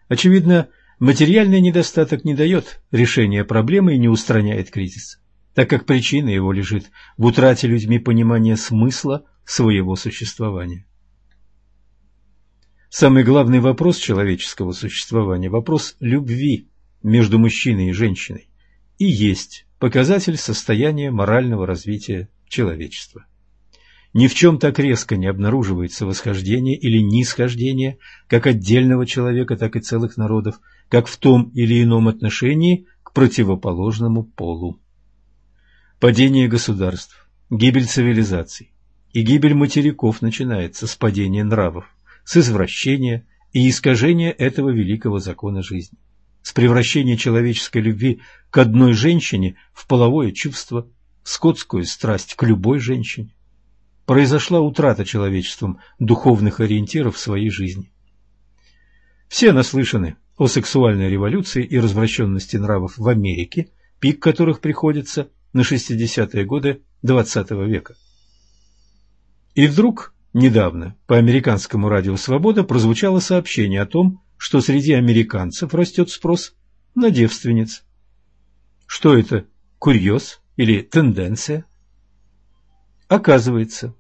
Очевидно, материальный недостаток не дает решения проблемы и не устраняет кризис так как причина его лежит в утрате людьми понимания смысла своего существования. Самый главный вопрос человеческого существования – вопрос любви между мужчиной и женщиной и есть показатель состояния морального развития человечества. Ни в чем так резко не обнаруживается восхождение или нисхождение как отдельного человека, так и целых народов, как в том или ином отношении к противоположному полу. Падение государств, гибель цивилизаций и гибель материков начинается с падения нравов, с извращения и искажения этого великого закона жизни, с превращения человеческой любви к одной женщине в половое чувство, скотскую страсть к любой женщине. Произошла утрата человечеством духовных ориентиров в своей жизни. Все наслышаны о сексуальной революции и развращенности нравов в Америке, пик которых приходится на 60-е годы XX века. И вдруг, недавно, по американскому радио «Свобода» прозвучало сообщение о том, что среди американцев растет спрос на девственниц. Что это, курьез или тенденция? Оказывается,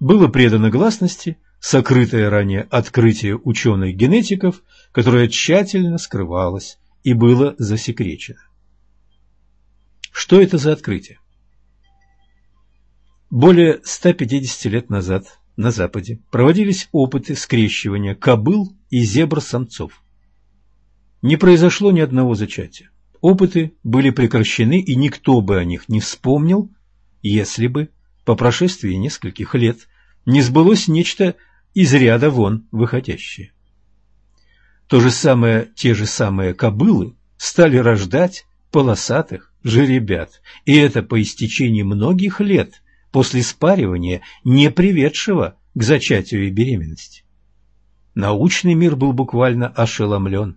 было предано гласности сокрытое ранее открытие ученых-генетиков, которое тщательно скрывалось и было засекречено. Что это за открытие? Более 150 лет назад на Западе проводились опыты скрещивания кобыл и зебр-самцов. Не произошло ни одного зачатия. Опыты были прекращены, и никто бы о них не вспомнил, если бы по прошествии нескольких лет не сбылось нечто из ряда вон выходящее. То же самое, те же самые кобылы стали рождать полосатых жеребят, и это по истечении многих лет после спаривания, не приведшего к зачатию и беременности. Научный мир был буквально ошеломлен.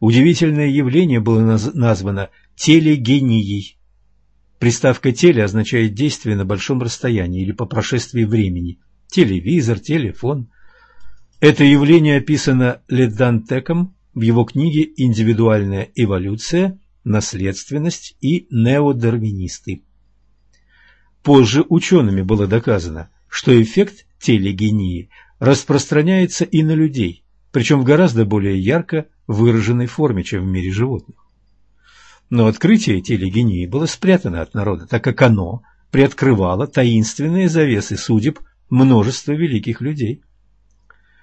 Удивительное явление было названо телегенией. Приставка «теле» означает действие на большом расстоянии или по прошествии времени. Телевизор, телефон. Это явление описано Ледантеком в его книге «Индивидуальная эволюция, наследственность и неодарвинисты». Позже учеными было доказано, что эффект телегении распространяется и на людей, причем в гораздо более ярко выраженной форме, чем в мире животных. Но открытие телегении было спрятано от народа, так как оно приоткрывало таинственные завесы судеб множества великих людей.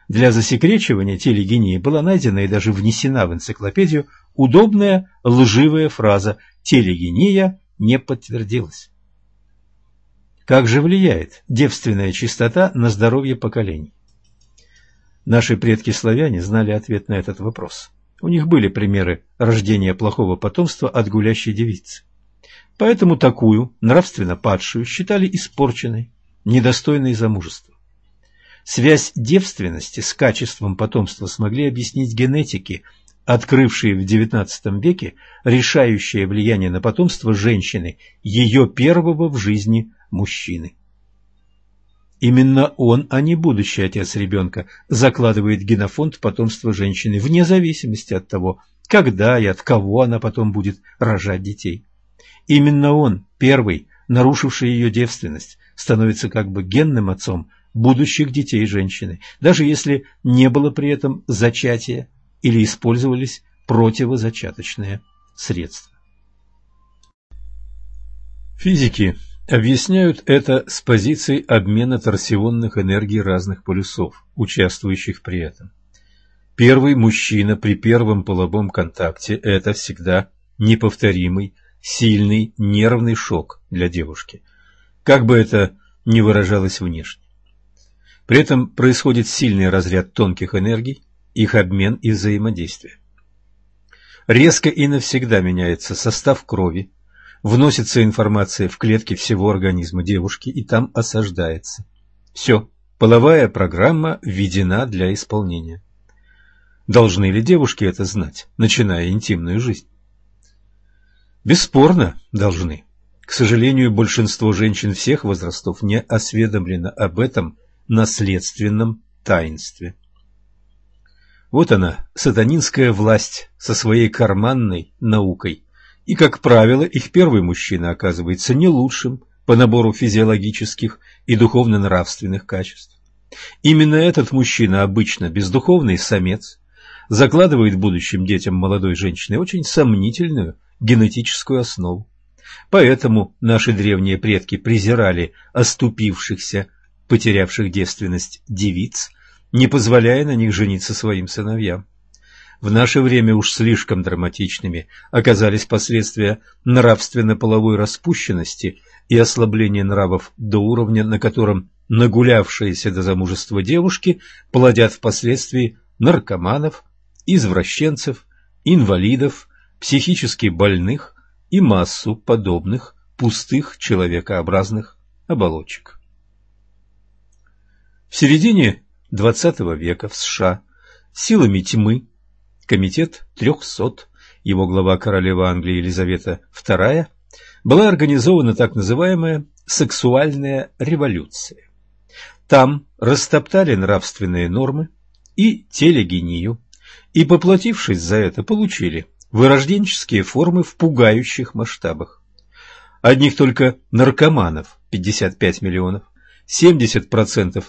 Для засекречивания телегении была найдена и даже внесена в энциклопедию удобная лживая фраза «телегения не подтвердилась». Как же влияет девственная чистота на здоровье поколений? Наши предки-славяне знали ответ на этот вопрос. У них были примеры рождения плохого потомства от гулящей девицы. Поэтому такую, нравственно падшую, считали испорченной, недостойной замужества. Связь девственности с качеством потомства смогли объяснить генетики, открывшие в XIX веке решающее влияние на потомство женщины, ее первого в жизни мужчины. Именно он, а не будущий отец ребенка, закладывает генофонд потомства женщины, вне зависимости от того, когда и от кого она потом будет рожать детей. Именно он, первый, нарушивший ее девственность, становится как бы генным отцом будущих детей женщины, даже если не было при этом зачатия или использовались противозачаточные средства. Физики Объясняют это с позиции обмена торсионных энергий разных полюсов, участвующих при этом. Первый мужчина при первом половом контакте – это всегда неповторимый, сильный нервный шок для девушки, как бы это ни выражалось внешне. При этом происходит сильный разряд тонких энергий, их обмен и взаимодействие. Резко и навсегда меняется состав крови, вносится информация в клетки всего организма девушки и там осаждается. Все, половая программа введена для исполнения. Должны ли девушки это знать, начиная интимную жизнь? Бесспорно, должны. К сожалению, большинство женщин всех возрастов не осведомлено об этом наследственном таинстве. Вот она, сатанинская власть со своей карманной наукой, и, как правило, их первый мужчина оказывается не лучшим по набору физиологических и духовно-нравственных качеств. Именно этот мужчина, обычно бездуховный самец, закладывает будущим детям молодой женщины очень сомнительную генетическую основу. Поэтому наши древние предки презирали оступившихся, потерявших девственность девиц, не позволяя на них жениться своим сыновьям в наше время уж слишком драматичными оказались последствия нравственно-половой распущенности и ослабления нравов до уровня, на котором нагулявшиеся до замужества девушки плодят впоследствии наркоманов, извращенцев, инвалидов, психически больных и массу подобных пустых человекообразных оболочек. В середине XX века в США силами тьмы Комитет трехсот, его глава королева Англии Елизавета II, была организована так называемая «сексуальная революция». Там растоптали нравственные нормы и телегению, и, поплатившись за это, получили вырожденческие формы в пугающих масштабах. Одних только наркоманов 55 миллионов, 70%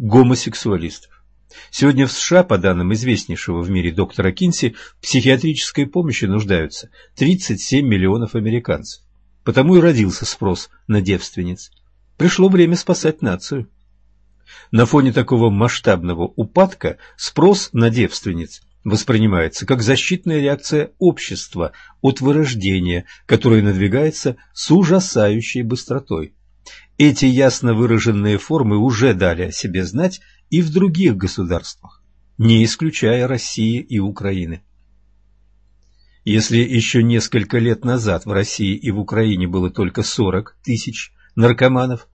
гомосексуалистов. Сегодня в США, по данным известнейшего в мире доктора Кинси, в психиатрической помощи нуждаются 37 миллионов американцев. Потому и родился спрос на девственниц. Пришло время спасать нацию. На фоне такого масштабного упадка спрос на девственниц воспринимается как защитная реакция общества от вырождения, которое надвигается с ужасающей быстротой. Эти ясно выраженные формы уже дали о себе знать и в других государствах, не исключая России и Украины. Если еще несколько лет назад в России и в Украине было только 40 тысяч наркоманов,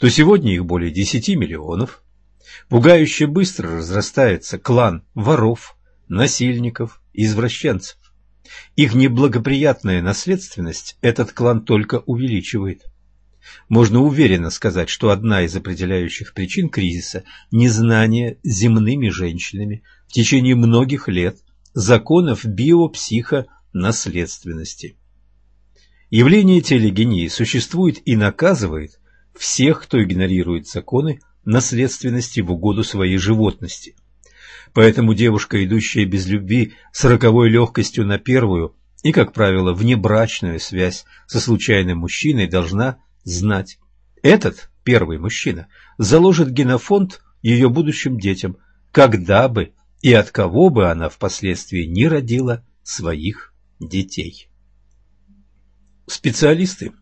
то сегодня их более 10 миллионов. Пугающе быстро разрастается клан воров, насильников, извращенцев. Их неблагоприятная наследственность этот клан только увеличивает. Можно уверенно сказать, что одна из определяющих причин кризиса – незнание земными женщинами в течение многих лет законов биопсихонаследственности. Явление телегении существует и наказывает всех, кто игнорирует законы наследственности в угоду своей животности. Поэтому девушка, идущая без любви с роковой легкостью на первую и, как правило, внебрачную связь со случайным мужчиной, должна знать. Этот первый мужчина заложит генофонд ее будущим детям, когда бы и от кого бы она впоследствии не родила своих детей. Специалисты,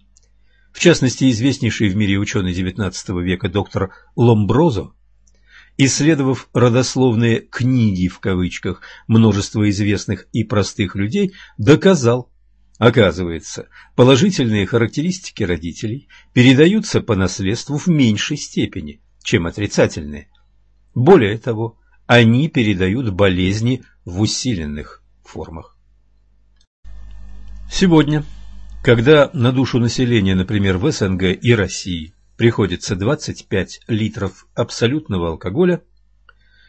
в частности известнейший в мире ученый XIX века доктор Ломброзо, исследовав родословные «книги» в кавычках множества известных и простых людей, доказал, оказывается, положительные характеристики родителей передаются по наследству в меньшей степени, чем отрицательные. Более того, они передают болезни в усиленных формах. Сегодня, когда на душу населения, например, в СНГ и России приходится 25 литров абсолютного алкоголя,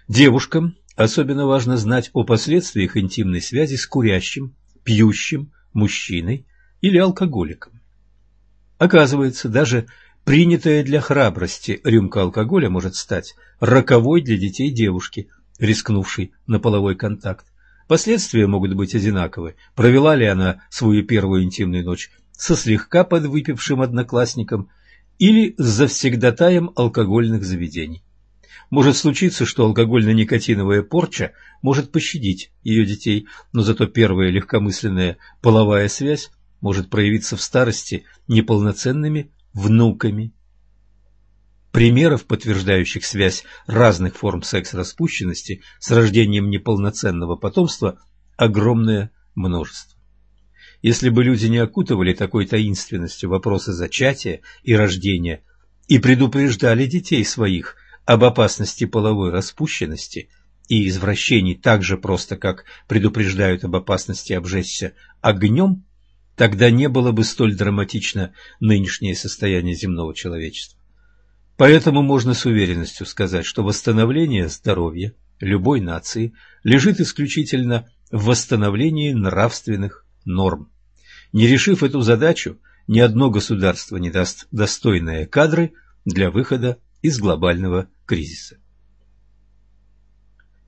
девушкам особенно важно знать о последствиях интимной связи с курящим, пьющим мужчиной или алкоголиком. Оказывается, даже Принятая для храбрости рюмка алкоголя может стать роковой для детей девушки, рискнувшей на половой контакт. Последствия могут быть одинаковы. Провела ли она свою первую интимную ночь со слегка подвыпившим одноклассником или с завсегдатаем алкогольных заведений. Может случиться, что алкогольно-никотиновая порча может пощадить ее детей, но зато первая легкомысленная половая связь может проявиться в старости неполноценными внуками. Примеров, подтверждающих связь разных форм секс-распущенности с рождением неполноценного потомства, огромное множество. Если бы люди не окутывали такой таинственностью вопросы зачатия и рождения и предупреждали детей своих об опасности половой распущенности и извращений так же просто, как предупреждают об опасности обжечься огнем, Тогда не было бы столь драматично нынешнее состояние земного человечества. Поэтому можно с уверенностью сказать, что восстановление здоровья любой нации лежит исключительно в восстановлении нравственных норм. Не решив эту задачу, ни одно государство не даст достойные кадры для выхода из глобального кризиса.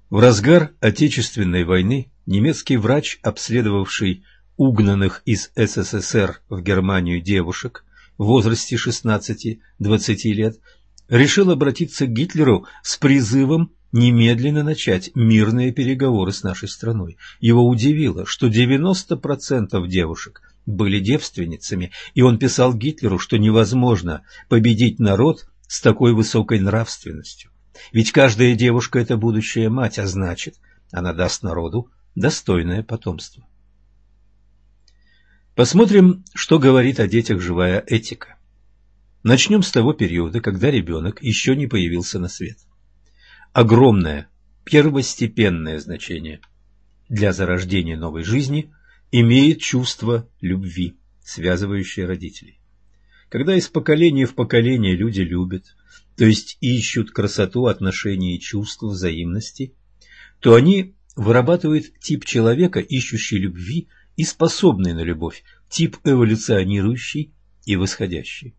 В разгар Отечественной войны немецкий врач, обследовавший угнанных из СССР в Германию девушек в возрасте 16-20 лет, решил обратиться к Гитлеру с призывом немедленно начать мирные переговоры с нашей страной. Его удивило, что 90% девушек были девственницами, и он писал Гитлеру, что невозможно победить народ с такой высокой нравственностью. Ведь каждая девушка – это будущая мать, а значит, она даст народу достойное потомство. Посмотрим, что говорит о детях живая этика. Начнем с того периода, когда ребенок еще не появился на свет. Огромное, первостепенное значение для зарождения новой жизни имеет чувство любви, связывающее родителей. Когда из поколения в поколение люди любят, то есть ищут красоту отношений и чувств взаимности, то они вырабатывают тип человека, ищущий любви и способный на любовь, тип эволюционирующий и восходящий.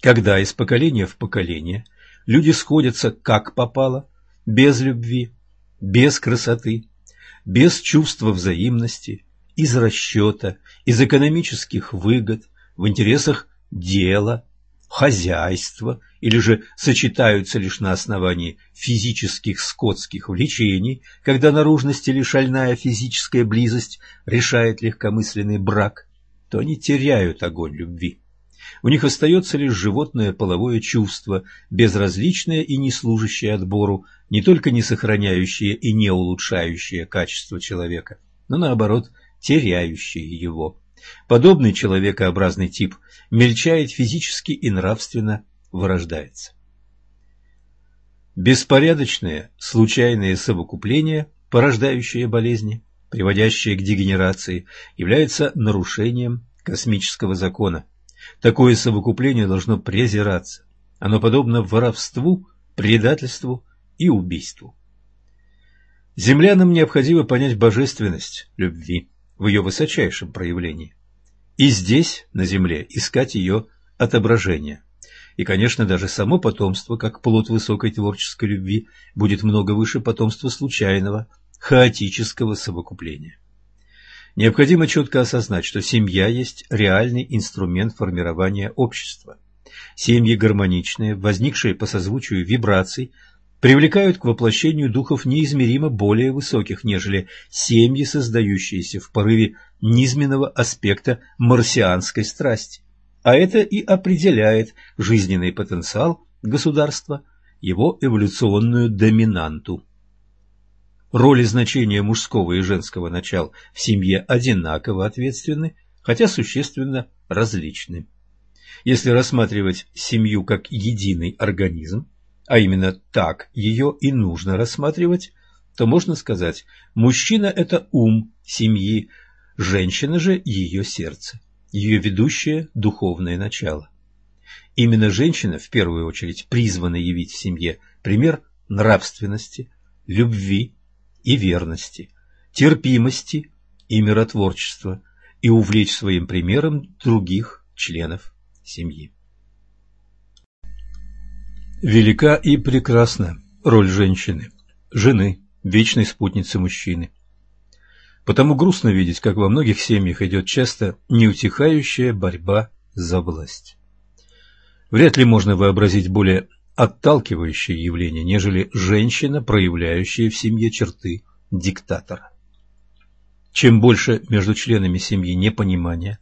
Когда из поколения в поколение люди сходятся как попало, без любви, без красоты, без чувства взаимности, из расчета, из экономических выгод, в интересах дела, хозяйства или же сочетаются лишь на основании физических скотских влечений, когда наружность или шальная физическая близость решает легкомысленный брак, то они теряют огонь любви. У них остается лишь животное половое чувство, безразличное и не служащее отбору, не только не сохраняющее и не улучшающее качество человека, но наоборот теряющее его. Подобный человекообразный тип мельчает физически и нравственно вырождается. Беспорядочные, случайные совокупления, порождающие болезни, приводящие к дегенерации, являются нарушением космического закона. Такое совокупление должно презираться. Оно подобно воровству, предательству и убийству. Землянам необходимо понять божественность любви в ее высочайшем проявлении. И здесь, на Земле, искать ее отображение. И, конечно, даже само потомство, как плод высокой творческой любви, будет много выше потомства случайного, хаотического совокупления. Необходимо четко осознать, что семья есть реальный инструмент формирования общества. Семьи гармоничные, возникшие по созвучию вибраций, привлекают к воплощению духов неизмеримо более высоких, нежели семьи, создающиеся в порыве низменного аспекта марсианской страсти. А это и определяет жизненный потенциал государства, его эволюционную доминанту. Роль и значение мужского и женского начал в семье одинаково ответственны, хотя существенно различны. Если рассматривать семью как единый организм, а именно так ее и нужно рассматривать, то можно сказать, мужчина – это ум семьи, женщина же – ее сердце, ее ведущее духовное начало. Именно женщина в первую очередь призвана явить в семье пример нравственности, любви и верности, терпимости и миротворчества и увлечь своим примером других членов семьи. Велика и прекрасна роль женщины, жены, вечной спутницы мужчины. Потому грустно видеть, как во многих семьях идет часто неутихающая борьба за власть. Вряд ли можно вообразить более отталкивающее явление, нежели женщина, проявляющая в семье черты диктатора. Чем больше между членами семьи непонимания,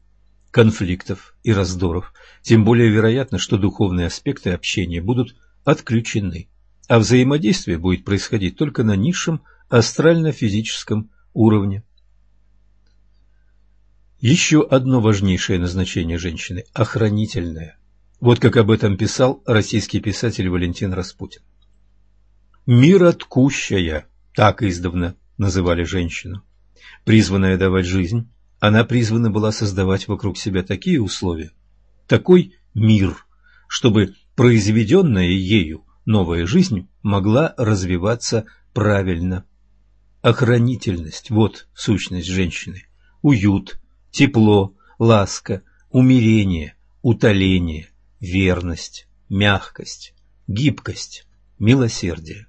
конфликтов и раздоров, тем более вероятно, что духовные аспекты общения будут отключены, а взаимодействие будет происходить только на низшем астрально-физическом уровне. Еще одно важнейшее назначение женщины – охранительное. Вот как об этом писал российский писатель Валентин Распутин. «Мироткущая» – так издавна называли женщину. Призванная давать жизнь, она призвана была создавать вокруг себя такие условия, такой мир, чтобы произведенная ею новая жизнь могла развиваться правильно. Охранительность – вот сущность женщины. Уют, тепло, ласка, умирение, утоление, верность, мягкость, гибкость, милосердие.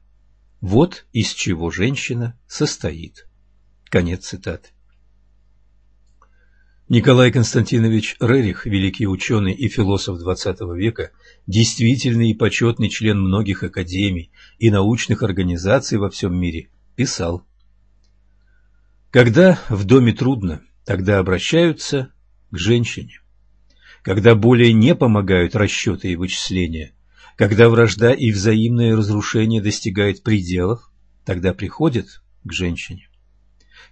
Вот из чего женщина состоит. Конец цитаты. Николай Константинович Рерих, великий ученый и философ XX века, действительный и почетный член многих академий и научных организаций во всем мире, писал «Когда в доме трудно, тогда обращаются к женщине. Когда более не помогают расчеты и вычисления, когда вражда и взаимное разрушение достигают пределов, тогда приходят к женщине.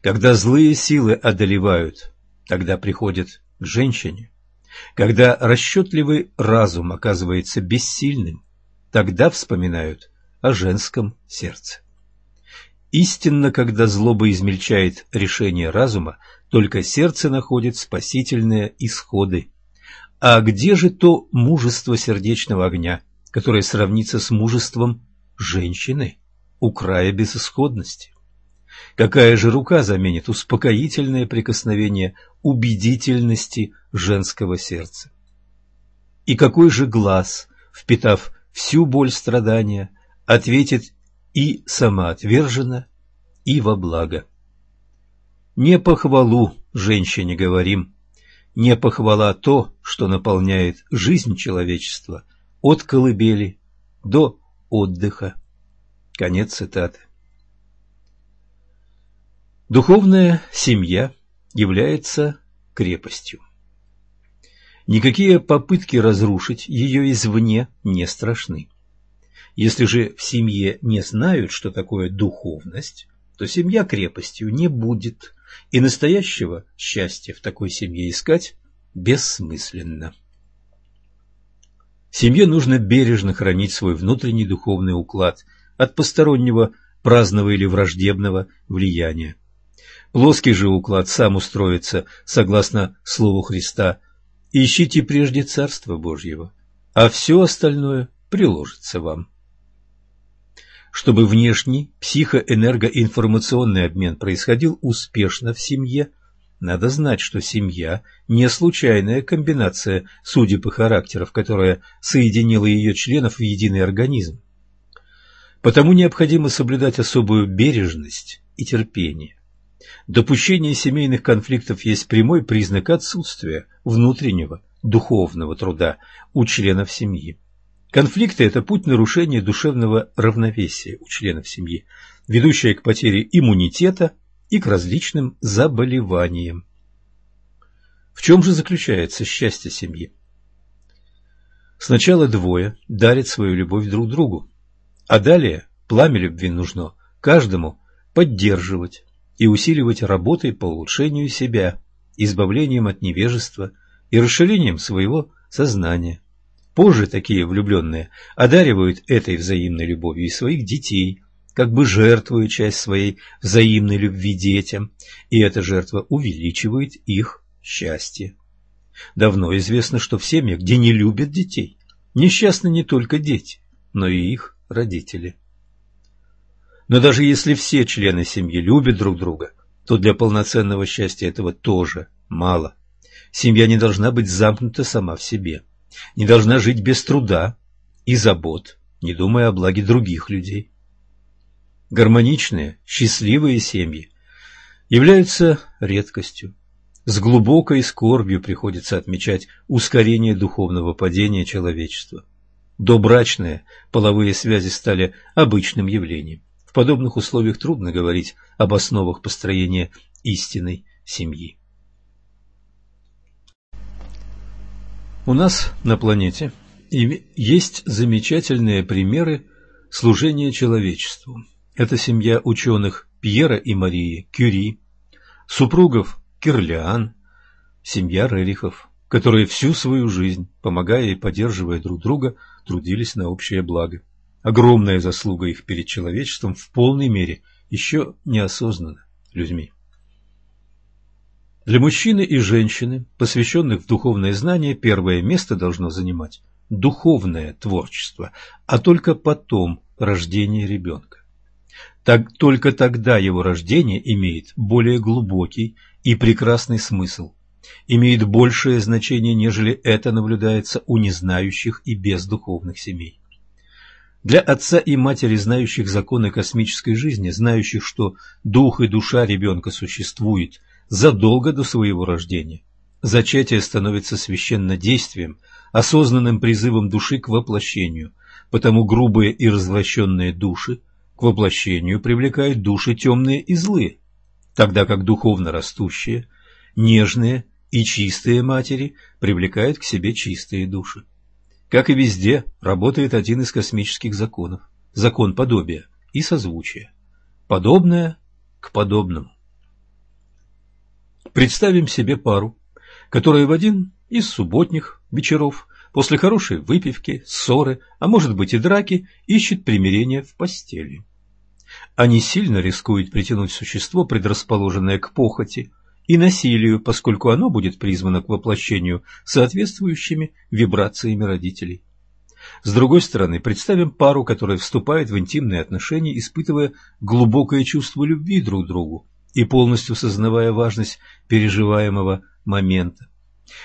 Когда злые силы одолевают тогда приходит к женщине. Когда расчетливый разум оказывается бессильным, тогда вспоминают о женском сердце. Истинно, когда злоба измельчает решение разума, только сердце находит спасительные исходы. А где же то мужество сердечного огня, которое сравнится с мужеством женщины у края безысходности? Какая же рука заменит успокоительное прикосновение убедительности женского сердца? И какой же глаз, впитав всю боль страдания, ответит и самоотверженно, и во благо? Не похвалу женщине говорим, не похвала то, что наполняет жизнь человечества от колыбели до отдыха. Конец цитаты. Духовная семья является крепостью. Никакие попытки разрушить ее извне не страшны. Если же в семье не знают, что такое духовность, то семья крепостью не будет, и настоящего счастья в такой семье искать бессмысленно. Семье нужно бережно хранить свой внутренний духовный уклад от постороннего праздного или враждебного влияния. Плоский же уклад сам устроится согласно Слову Христа «Ищите прежде Царство Божьего, а все остальное приложится вам». Чтобы внешний психоэнергоинформационный обмен происходил успешно в семье, надо знать, что семья – не случайная комбинация судеб и характеров, которая соединила ее членов в единый организм. Потому необходимо соблюдать особую бережность и терпение. Допущение семейных конфликтов есть прямой признак отсутствия внутреннего духовного труда у членов семьи. Конфликты – это путь нарушения душевного равновесия у членов семьи, ведущая к потере иммунитета и к различным заболеваниям. В чем же заключается счастье семьи? Сначала двое дарят свою любовь друг другу, а далее пламя любви нужно каждому поддерживать и усиливать работой по улучшению себя, избавлением от невежества и расширением своего сознания. Позже такие влюбленные одаривают этой взаимной любовью и своих детей, как бы жертвуя часть своей взаимной любви детям, и эта жертва увеличивает их счастье. Давно известно, что в семьях, где не любят детей, несчастны не только дети, но и их родители. Но даже если все члены семьи любят друг друга, то для полноценного счастья этого тоже мало. Семья не должна быть замкнута сама в себе не должна жить без труда и забот, не думая о благе других людей. Гармоничные, счастливые семьи являются редкостью. С глубокой скорбью приходится отмечать ускорение духовного падения человечества. Добрачные половые связи стали обычным явлением. В подобных условиях трудно говорить об основах построения истинной семьи. У нас на планете есть замечательные примеры служения человечеству. Это семья ученых Пьера и Марии Кюри, супругов Кирлиан, семья Рерихов, которые всю свою жизнь, помогая и поддерживая друг друга, трудились на общее благо. Огромная заслуга их перед человечеством в полной мере еще не осознана людьми. Для мужчины и женщины, посвященных в духовное знание, первое место должно занимать духовное творчество, а только потом рождение ребенка. Так, только тогда его рождение имеет более глубокий и прекрасный смысл, имеет большее значение, нежели это наблюдается у незнающих и бездуховных семей. Для отца и матери, знающих законы космической жизни, знающих, что дух и душа ребенка существуют задолго до своего рождения. Зачатие становится священнодействием, осознанным призывом души к воплощению, потому грубые и развращенные души к воплощению привлекают души темные и злые, тогда как духовно растущие, нежные и чистые матери привлекают к себе чистые души. Как и везде, работает один из космических законов – закон подобия и созвучия. Подобное к подобному. Представим себе пару, которая в один из субботних вечеров после хорошей выпивки, ссоры, а может быть и драки, ищет примирение в постели. Они сильно рискуют притянуть существо, предрасположенное к похоти и насилию, поскольку оно будет призвано к воплощению соответствующими вибрациями родителей. С другой стороны, представим пару, которая вступает в интимные отношения, испытывая глубокое чувство любви друг к другу, и полностью сознавая важность переживаемого момента.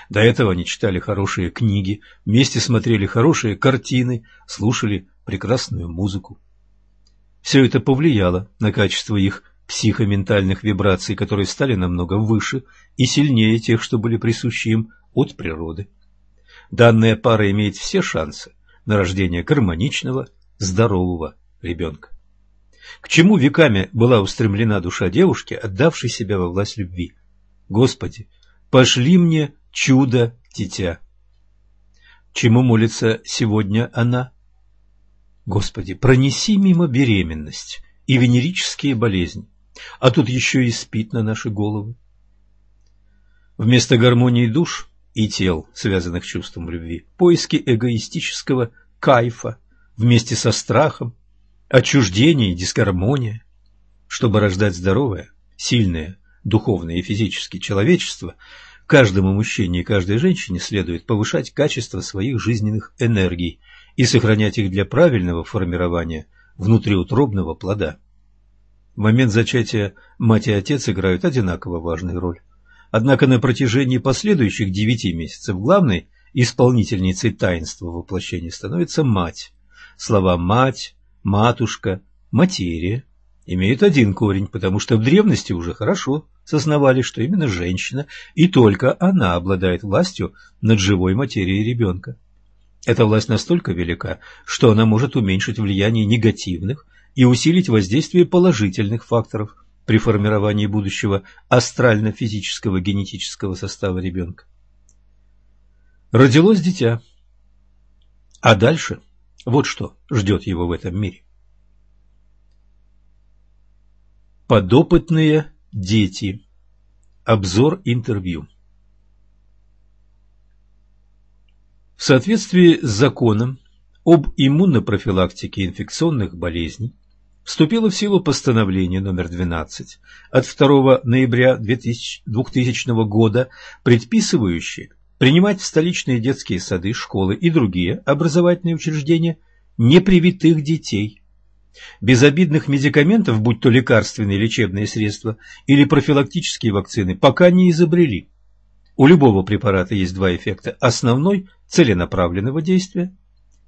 До этого они читали хорошие книги, вместе смотрели хорошие картины, слушали прекрасную музыку. Все это повлияло на качество их психоментальных вибраций, которые стали намного выше и сильнее тех, что были присущи им от природы. Данная пара имеет все шансы на рождение гармоничного, здорового ребенка. К чему веками была устремлена душа девушки, отдавшей себя во власть любви? Господи, пошли мне чудо-дитя. Чему молится сегодня она? Господи, пронеси мимо беременность и венерические болезни, а тут еще и спит на наши головы. Вместо гармонии душ и тел, связанных чувством любви, поиски эгоистического кайфа вместе со страхом, отчуждение и дисгармония. Чтобы рождать здоровое, сильное, духовное и физическое человечество, каждому мужчине и каждой женщине следует повышать качество своих жизненных энергий и сохранять их для правильного формирования внутриутробного плода. В момент зачатия мать и отец играют одинаково важную роль. Однако на протяжении последующих девяти месяцев главной исполнительницей таинства воплощения становится мать. Слова «мать», «матушка», «материя» имеют один корень, потому что в древности уже хорошо сознавали, что именно женщина и только она обладает властью над живой материей ребенка. Эта власть настолько велика, что она может уменьшить влияние негативных и усилить воздействие положительных факторов при формировании будущего астрально-физического генетического состава ребенка. Родилось дитя. А дальше вот что ждет его в этом мире. Подопытные дети. Обзор интервью. В соответствии с законом об иммунопрофилактике инфекционных болезней вступило в силу постановление номер 12 от 2 ноября 2000 года, предписывающее принимать в столичные детские сады, школы и другие образовательные учреждения непривитых детей. Безобидных медикаментов, будь то лекарственные лечебные средства или профилактические вакцины, пока не изобрели. У любого препарата есть два эффекта – основной – целенаправленного действия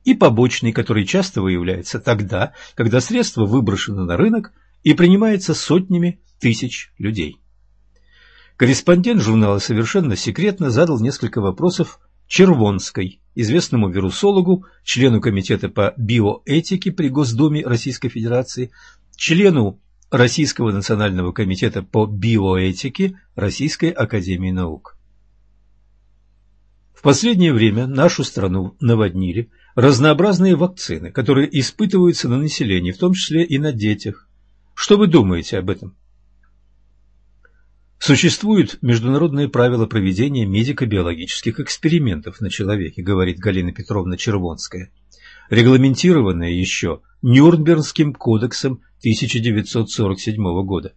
и побочный, который часто выявляется тогда, когда средство выброшено на рынок и принимается сотнями тысяч людей. Корреспондент журнала совершенно секретно задал несколько вопросов Червонской, известному вирусологу, члену Комитета по биоэтике при Госдуме Российской Федерации, члену Российского национального комитета по биоэтике Российской академии наук. В последнее время нашу страну наводнили разнообразные вакцины, которые испытываются на населении, в том числе и на детях. Что вы думаете об этом? Существуют международные правила проведения медико-биологических экспериментов на человеке, говорит Галина Петровна Червонская, регламентированные еще Нюрнбергским кодексом 1947 года.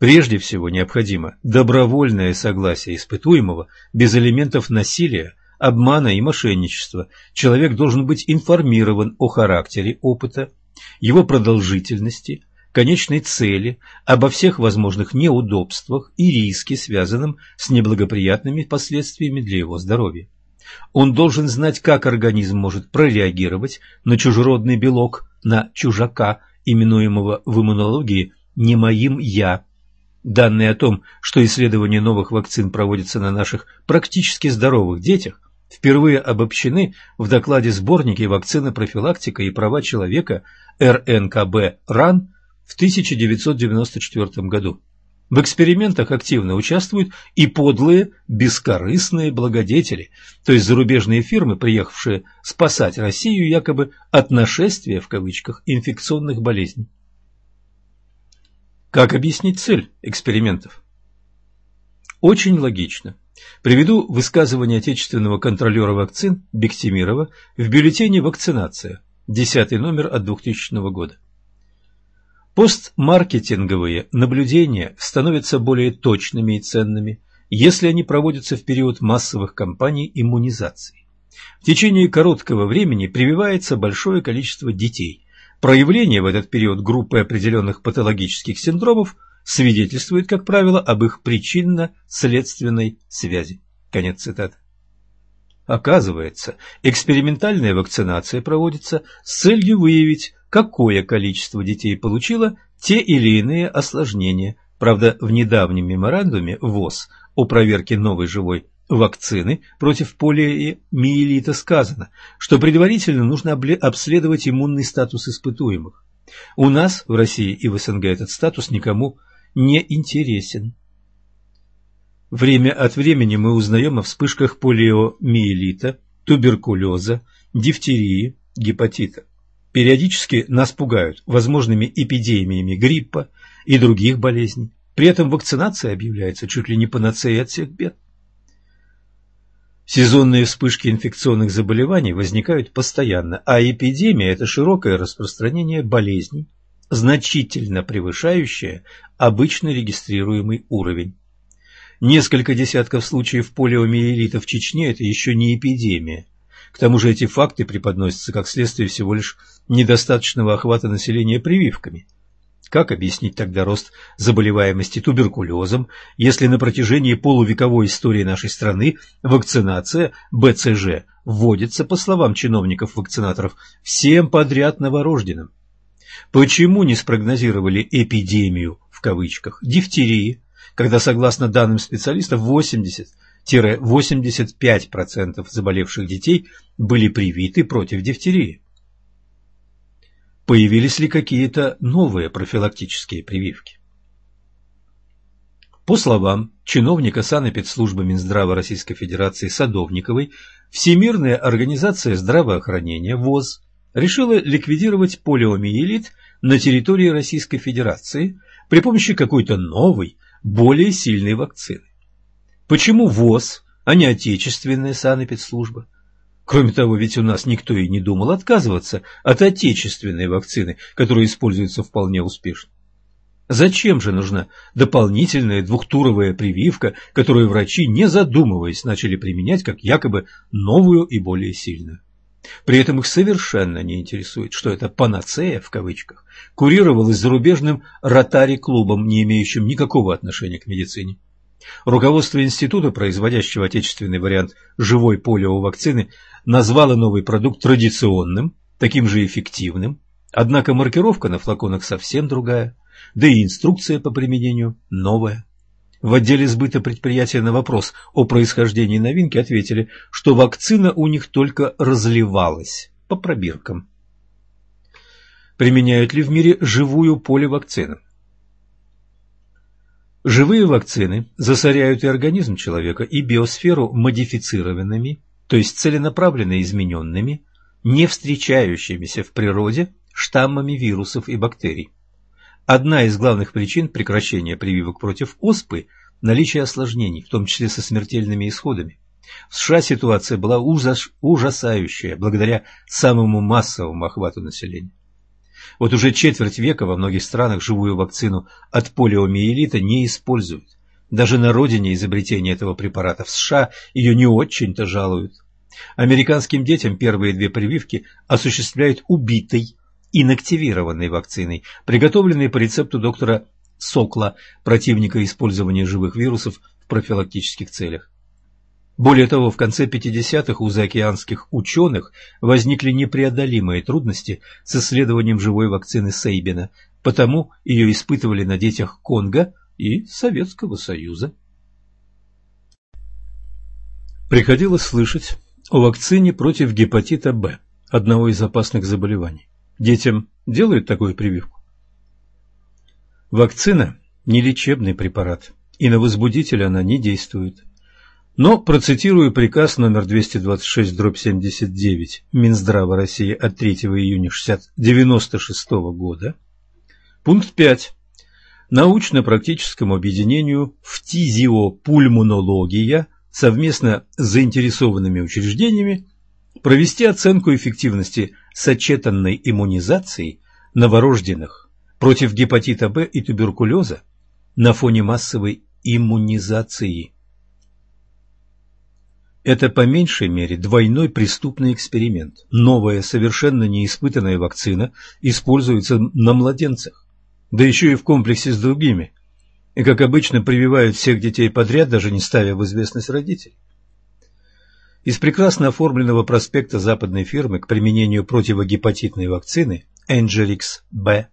Прежде всего необходимо добровольное согласие испытуемого без элементов насилия, обмана и мошенничества. Человек должен быть информирован о характере опыта, его продолжительности, конечной цели, обо всех возможных неудобствах и риске, связанном с неблагоприятными последствиями для его здоровья. Он должен знать, как организм может прореагировать на чужеродный белок, на чужака, именуемого в иммунологии «не моим я». Данные о том, что исследования новых вакцин проводятся на наших практически здоровых детях, впервые обобщены в докладе сборники «Вакцина, профилактика и права человека» РНКБ РАН в 1994 году. В экспериментах активно участвуют и подлые, бескорыстные благодетели, то есть зарубежные фирмы, приехавшие спасать Россию якобы от нашествия, в кавычках, инфекционных болезней. Как объяснить цель экспериментов? Очень логично. Приведу высказывание отечественного контролера вакцин Бектимирова в бюллетене «Вакцинация», 10 номер от 2000 года. Постмаркетинговые наблюдения становятся более точными и ценными, если они проводятся в период массовых кампаний иммунизации. В течение короткого времени прививается большое количество детей. Проявление в этот период группы определенных патологических синдромов свидетельствует, как правило, об их причинно-следственной связи. Конец цитаты. Оказывается, экспериментальная вакцинация проводится с целью выявить какое количество детей получило те или иные осложнения. Правда, в недавнем меморандуме ВОЗ о проверке новой живой вакцины против полиомиелита сказано, что предварительно нужно обследовать иммунный статус испытуемых. У нас, в России и в СНГ, этот статус никому не интересен. Время от времени мы узнаем о вспышках полиомиелита, туберкулеза, дифтерии, гепатита. Периодически нас пугают возможными эпидемиями гриппа и других болезней. При этом вакцинация объявляется чуть ли не панацеей от всех бед. Сезонные вспышки инфекционных заболеваний возникают постоянно, а эпидемия – это широкое распространение болезней, значительно превышающее обычно регистрируемый уровень. Несколько десятков случаев полиомиелита в Чечне – это еще не эпидемия. К тому же эти факты преподносятся как следствие всего лишь недостаточного охвата населения прививками. Как объяснить тогда рост заболеваемости туберкулезом, если на протяжении полувековой истории нашей страны вакцинация БЦЖ вводится, по словам чиновников-вакцинаторов, всем подряд новорожденным? Почему не спрогнозировали «эпидемию» в кавычках дифтерии, когда, согласно данным специалистов, 80-85% заболевших детей были привиты против дифтерии? появились ли какие-то новые профилактические прививки. По словам чиновника санэпидслужбы Минздрава Российской Федерации Садовниковой, Всемирная организация здравоохранения ВОЗ решила ликвидировать полиомиелит на территории Российской Федерации при помощи какой-то новой, более сильной вакцины. Почему ВОЗ, а не отечественная санэпидслужба? Кроме того, ведь у нас никто и не думал отказываться от отечественной вакцины, которая используется вполне успешно. Зачем же нужна дополнительная двухтуровая прививка, которую врачи, не задумываясь, начали применять как якобы новую и более сильную? При этом их совершенно не интересует, что это «панацея» в кавычках курировалась зарубежным ротари-клубом, не имеющим никакого отношения к медицине. Руководство института, производящего отечественный вариант живой полиовакцины, назвало новый продукт традиционным, таким же эффективным, однако маркировка на флаконах совсем другая, да и инструкция по применению новая. В отделе сбыта предприятия на вопрос о происхождении новинки ответили, что вакцина у них только разливалась по пробиркам. Применяют ли в мире живую поливакцину? Живые вакцины засоряют и организм человека, и биосферу модифицированными, то есть целенаправленно измененными, не встречающимися в природе штаммами вирусов и бактерий. Одна из главных причин прекращения прививок против оспы – наличие осложнений, в том числе со смертельными исходами. В США ситуация была ужасающая благодаря самому массовому охвату населения. Вот уже четверть века во многих странах живую вакцину от полиомиелита не используют. Даже на родине изобретения этого препарата в США ее не очень-то жалуют. Американским детям первые две прививки осуществляют убитой, инактивированной вакциной, приготовленной по рецепту доктора Сокла, противника использования живых вирусов в профилактических целях. Более того, в конце 50-х у заокеанских ученых возникли непреодолимые трудности с исследованием живой вакцины Сейбина, потому ее испытывали на детях Конго и Советского Союза. Приходилось слышать о вакцине против гепатита Б, одного из опасных заболеваний. Детям делают такую прививку? Вакцина – не лечебный препарат, и на возбудителя она не действует. Но процитирую приказ номер 226 дробь 79 Минздрава России от 3 июня 1996 года. Пункт 5. Научно-практическому объединению «Фтизиопульмонология» совместно с заинтересованными учреждениями провести оценку эффективности сочетанной иммунизации новорожденных против гепатита Б и туберкулеза на фоне массовой иммунизации. Это по меньшей мере двойной преступный эксперимент. Новая, совершенно неиспытанная вакцина используется на младенцах, да еще и в комплексе с другими. И, как обычно, прививают всех детей подряд, даже не ставя в известность родителей. Из прекрасно оформленного проспекта западной фирмы к применению противогепатитной вакцины Angelix B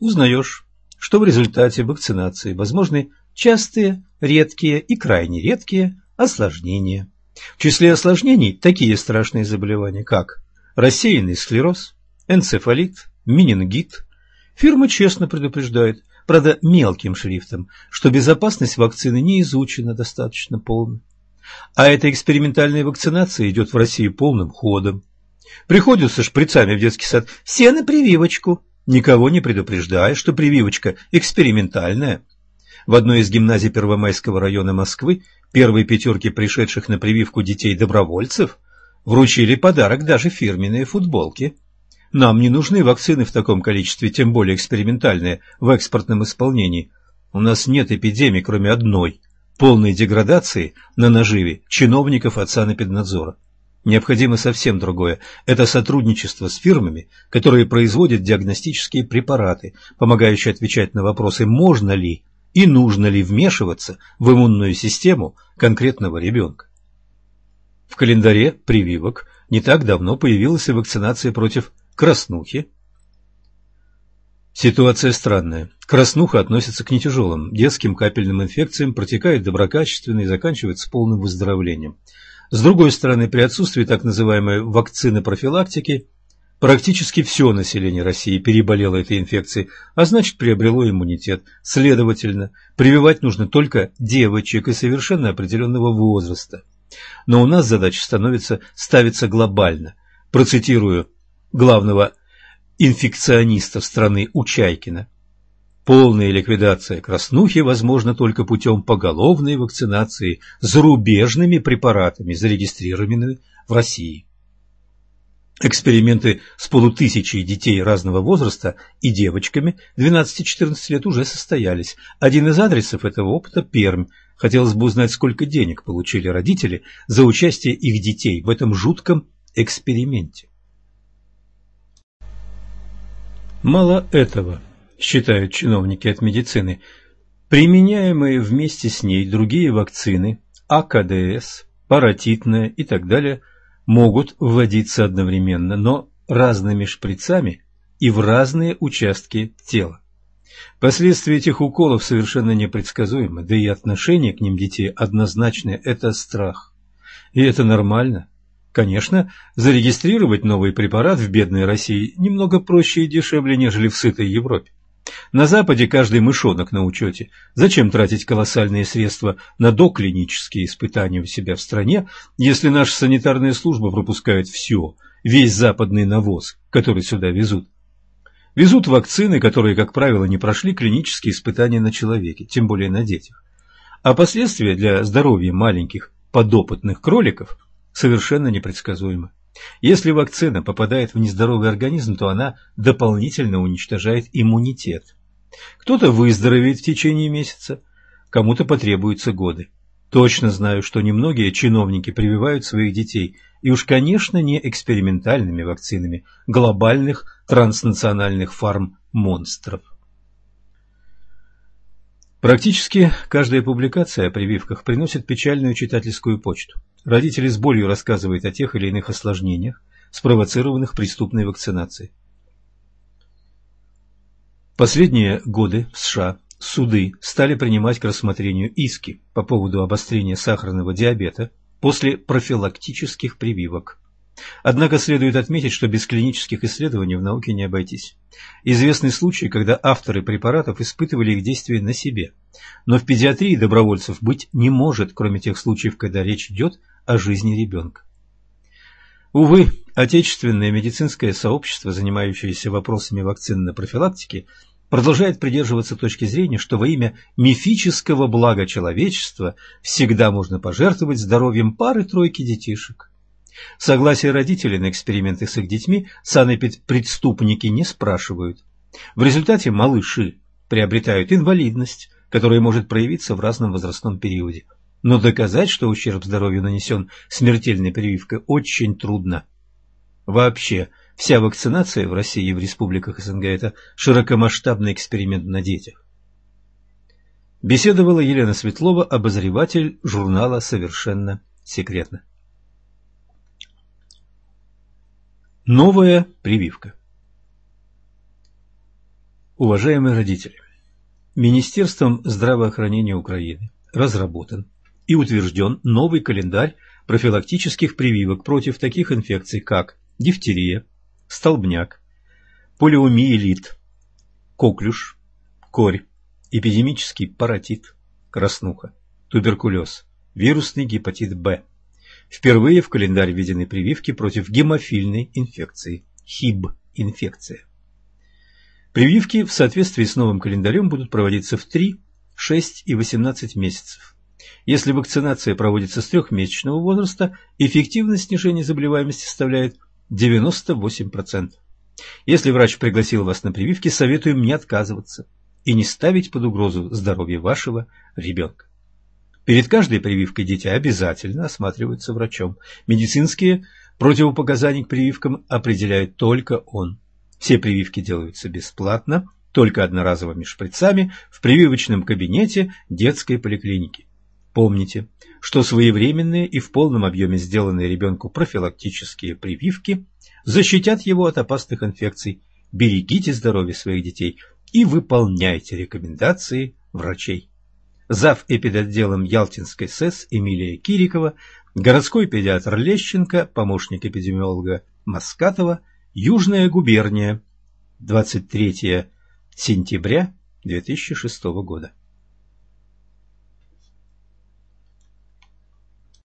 узнаешь, что в результате вакцинации возможны частые, редкие и крайне редкие осложнения. В числе осложнений такие страшные заболевания, как рассеянный склероз, энцефалит, менингит. Фирма честно предупреждает, правда мелким шрифтом, что безопасность вакцины не изучена достаточно полно. А эта экспериментальная вакцинация идет в России полным ходом. Приходят со шприцами в детский сад все на прививочку, никого не предупреждая, что прививочка экспериментальная. В одной из гимназий Первомайского района Москвы первой пятерке пришедших на прививку детей-добровольцев вручили подарок даже фирменные футболки. Нам не нужны вакцины в таком количестве, тем более экспериментальные, в экспортном исполнении. У нас нет эпидемии, кроме одной – полной деградации на наживе чиновников от санэпиднадзора. Необходимо совсем другое – это сотрудничество с фирмами, которые производят диагностические препараты, помогающие отвечать на вопросы «можно ли» и нужно ли вмешиваться в иммунную систему конкретного ребенка. В календаре прививок не так давно появилась и вакцинация против краснухи. Ситуация странная. Краснуха относится к нетяжелым детским капельным инфекциям, протекает доброкачественно и заканчивается полным выздоровлением. С другой стороны, при отсутствии так называемой вакцины профилактики Практически все население России переболело этой инфекцией, а значит приобрело иммунитет. Следовательно, прививать нужно только девочек и совершенно определенного возраста. Но у нас задача становится, ставится глобально. Процитирую главного инфекциониста страны Учайкина. Полная ликвидация краснухи возможна только путем поголовной вакцинации зарубежными препаратами, зарегистрированными в России. Эксперименты с полутысячей детей разного возраста и девочками 12-14 лет уже состоялись. Один из адресов этого опыта – Пермь. Хотелось бы узнать, сколько денег получили родители за участие их детей в этом жутком эксперименте. Мало этого, считают чиновники от медицины, применяемые вместе с ней другие вакцины, АКДС, паротитная и так далее – могут вводиться одновременно, но разными шприцами и в разные участки тела. Последствия этих уколов совершенно непредсказуемы, да и отношение к ним детей однозначное – это страх. И это нормально. Конечно, зарегистрировать новый препарат в бедной России немного проще и дешевле, нежели в сытой Европе. На Западе каждый мышонок на учете. Зачем тратить колоссальные средства на доклинические испытания у себя в стране, если наша санитарная служба пропускает все, весь западный навоз, который сюда везут? Везут вакцины, которые, как правило, не прошли клинические испытания на человеке, тем более на детях. А последствия для здоровья маленьких подопытных кроликов совершенно непредсказуемы. Если вакцина попадает в нездоровый организм, то она дополнительно уничтожает иммунитет. Кто-то выздоровеет в течение месяца, кому-то потребуются годы. Точно знаю, что немногие чиновники прививают своих детей, и уж, конечно, не экспериментальными вакцинами глобальных транснациональных фарм-монстров. Практически каждая публикация о прививках приносит печальную читательскую почту. Родители с болью рассказывают о тех или иных осложнениях, спровоцированных преступной вакцинацией. Последние годы в США суды стали принимать к рассмотрению иски по поводу обострения сахарного диабета после профилактических прививок. Однако следует отметить, что без клинических исследований в науке не обойтись. Известны случаи, когда авторы препаратов испытывали их действие на себе. Но в педиатрии добровольцев быть не может, кроме тех случаев, когда речь идет о жизни ребенка. Увы, отечественное медицинское сообщество, занимающееся вопросами вакцинной профилактики, продолжает придерживаться точки зрения, что во имя мифического блага человечества всегда можно пожертвовать здоровьем пары-тройки детишек. Согласие родителей на эксперименты с их детьми санэпидпредступники не спрашивают. В результате малыши приобретают инвалидность, которая может проявиться в разном возрастном периоде. Но доказать, что ущерб здоровью нанесен смертельной прививкой, очень трудно. Вообще, вся вакцинация в России и в республиках СНГ – это широкомасштабный эксперимент на детях. Беседовала Елена Светлова, обозреватель журнала «Совершенно секретно». Новая прививка Уважаемые родители, Министерством здравоохранения Украины разработан и утвержден новый календарь профилактических прививок против таких инфекций, как дифтерия, столбняк, полиомиелит, коклюш, корь, эпидемический паротит, краснуха, туберкулез, вирусный гепатит Б. Впервые в календарь введены прививки против гемофильной инфекции, ХИБ-инфекция. Прививки в соответствии с новым календарем будут проводиться в 3, 6 и 18 месяцев. Если вакцинация проводится с трехмесячного возраста, эффективность снижения заболеваемости составляет 98%. Если врач пригласил вас на прививки, советуем не отказываться и не ставить под угрозу здоровье вашего ребенка. Перед каждой прививкой дети обязательно осматриваются врачом. Медицинские противопоказания к прививкам определяет только он. Все прививки делаются бесплатно, только одноразовыми шприцами в прививочном кабинете детской поликлиники. Помните, что своевременные и в полном объеме сделанные ребенку профилактические прививки защитят его от опасных инфекций. Берегите здоровье своих детей и выполняйте рекомендации врачей. Зав. эпидотделом Ялтинской СЭС Эмилия Кирикова, городской педиатр Лещенко, помощник эпидемиолога Маскатова, Южная губерния, 23 сентября 2006 года.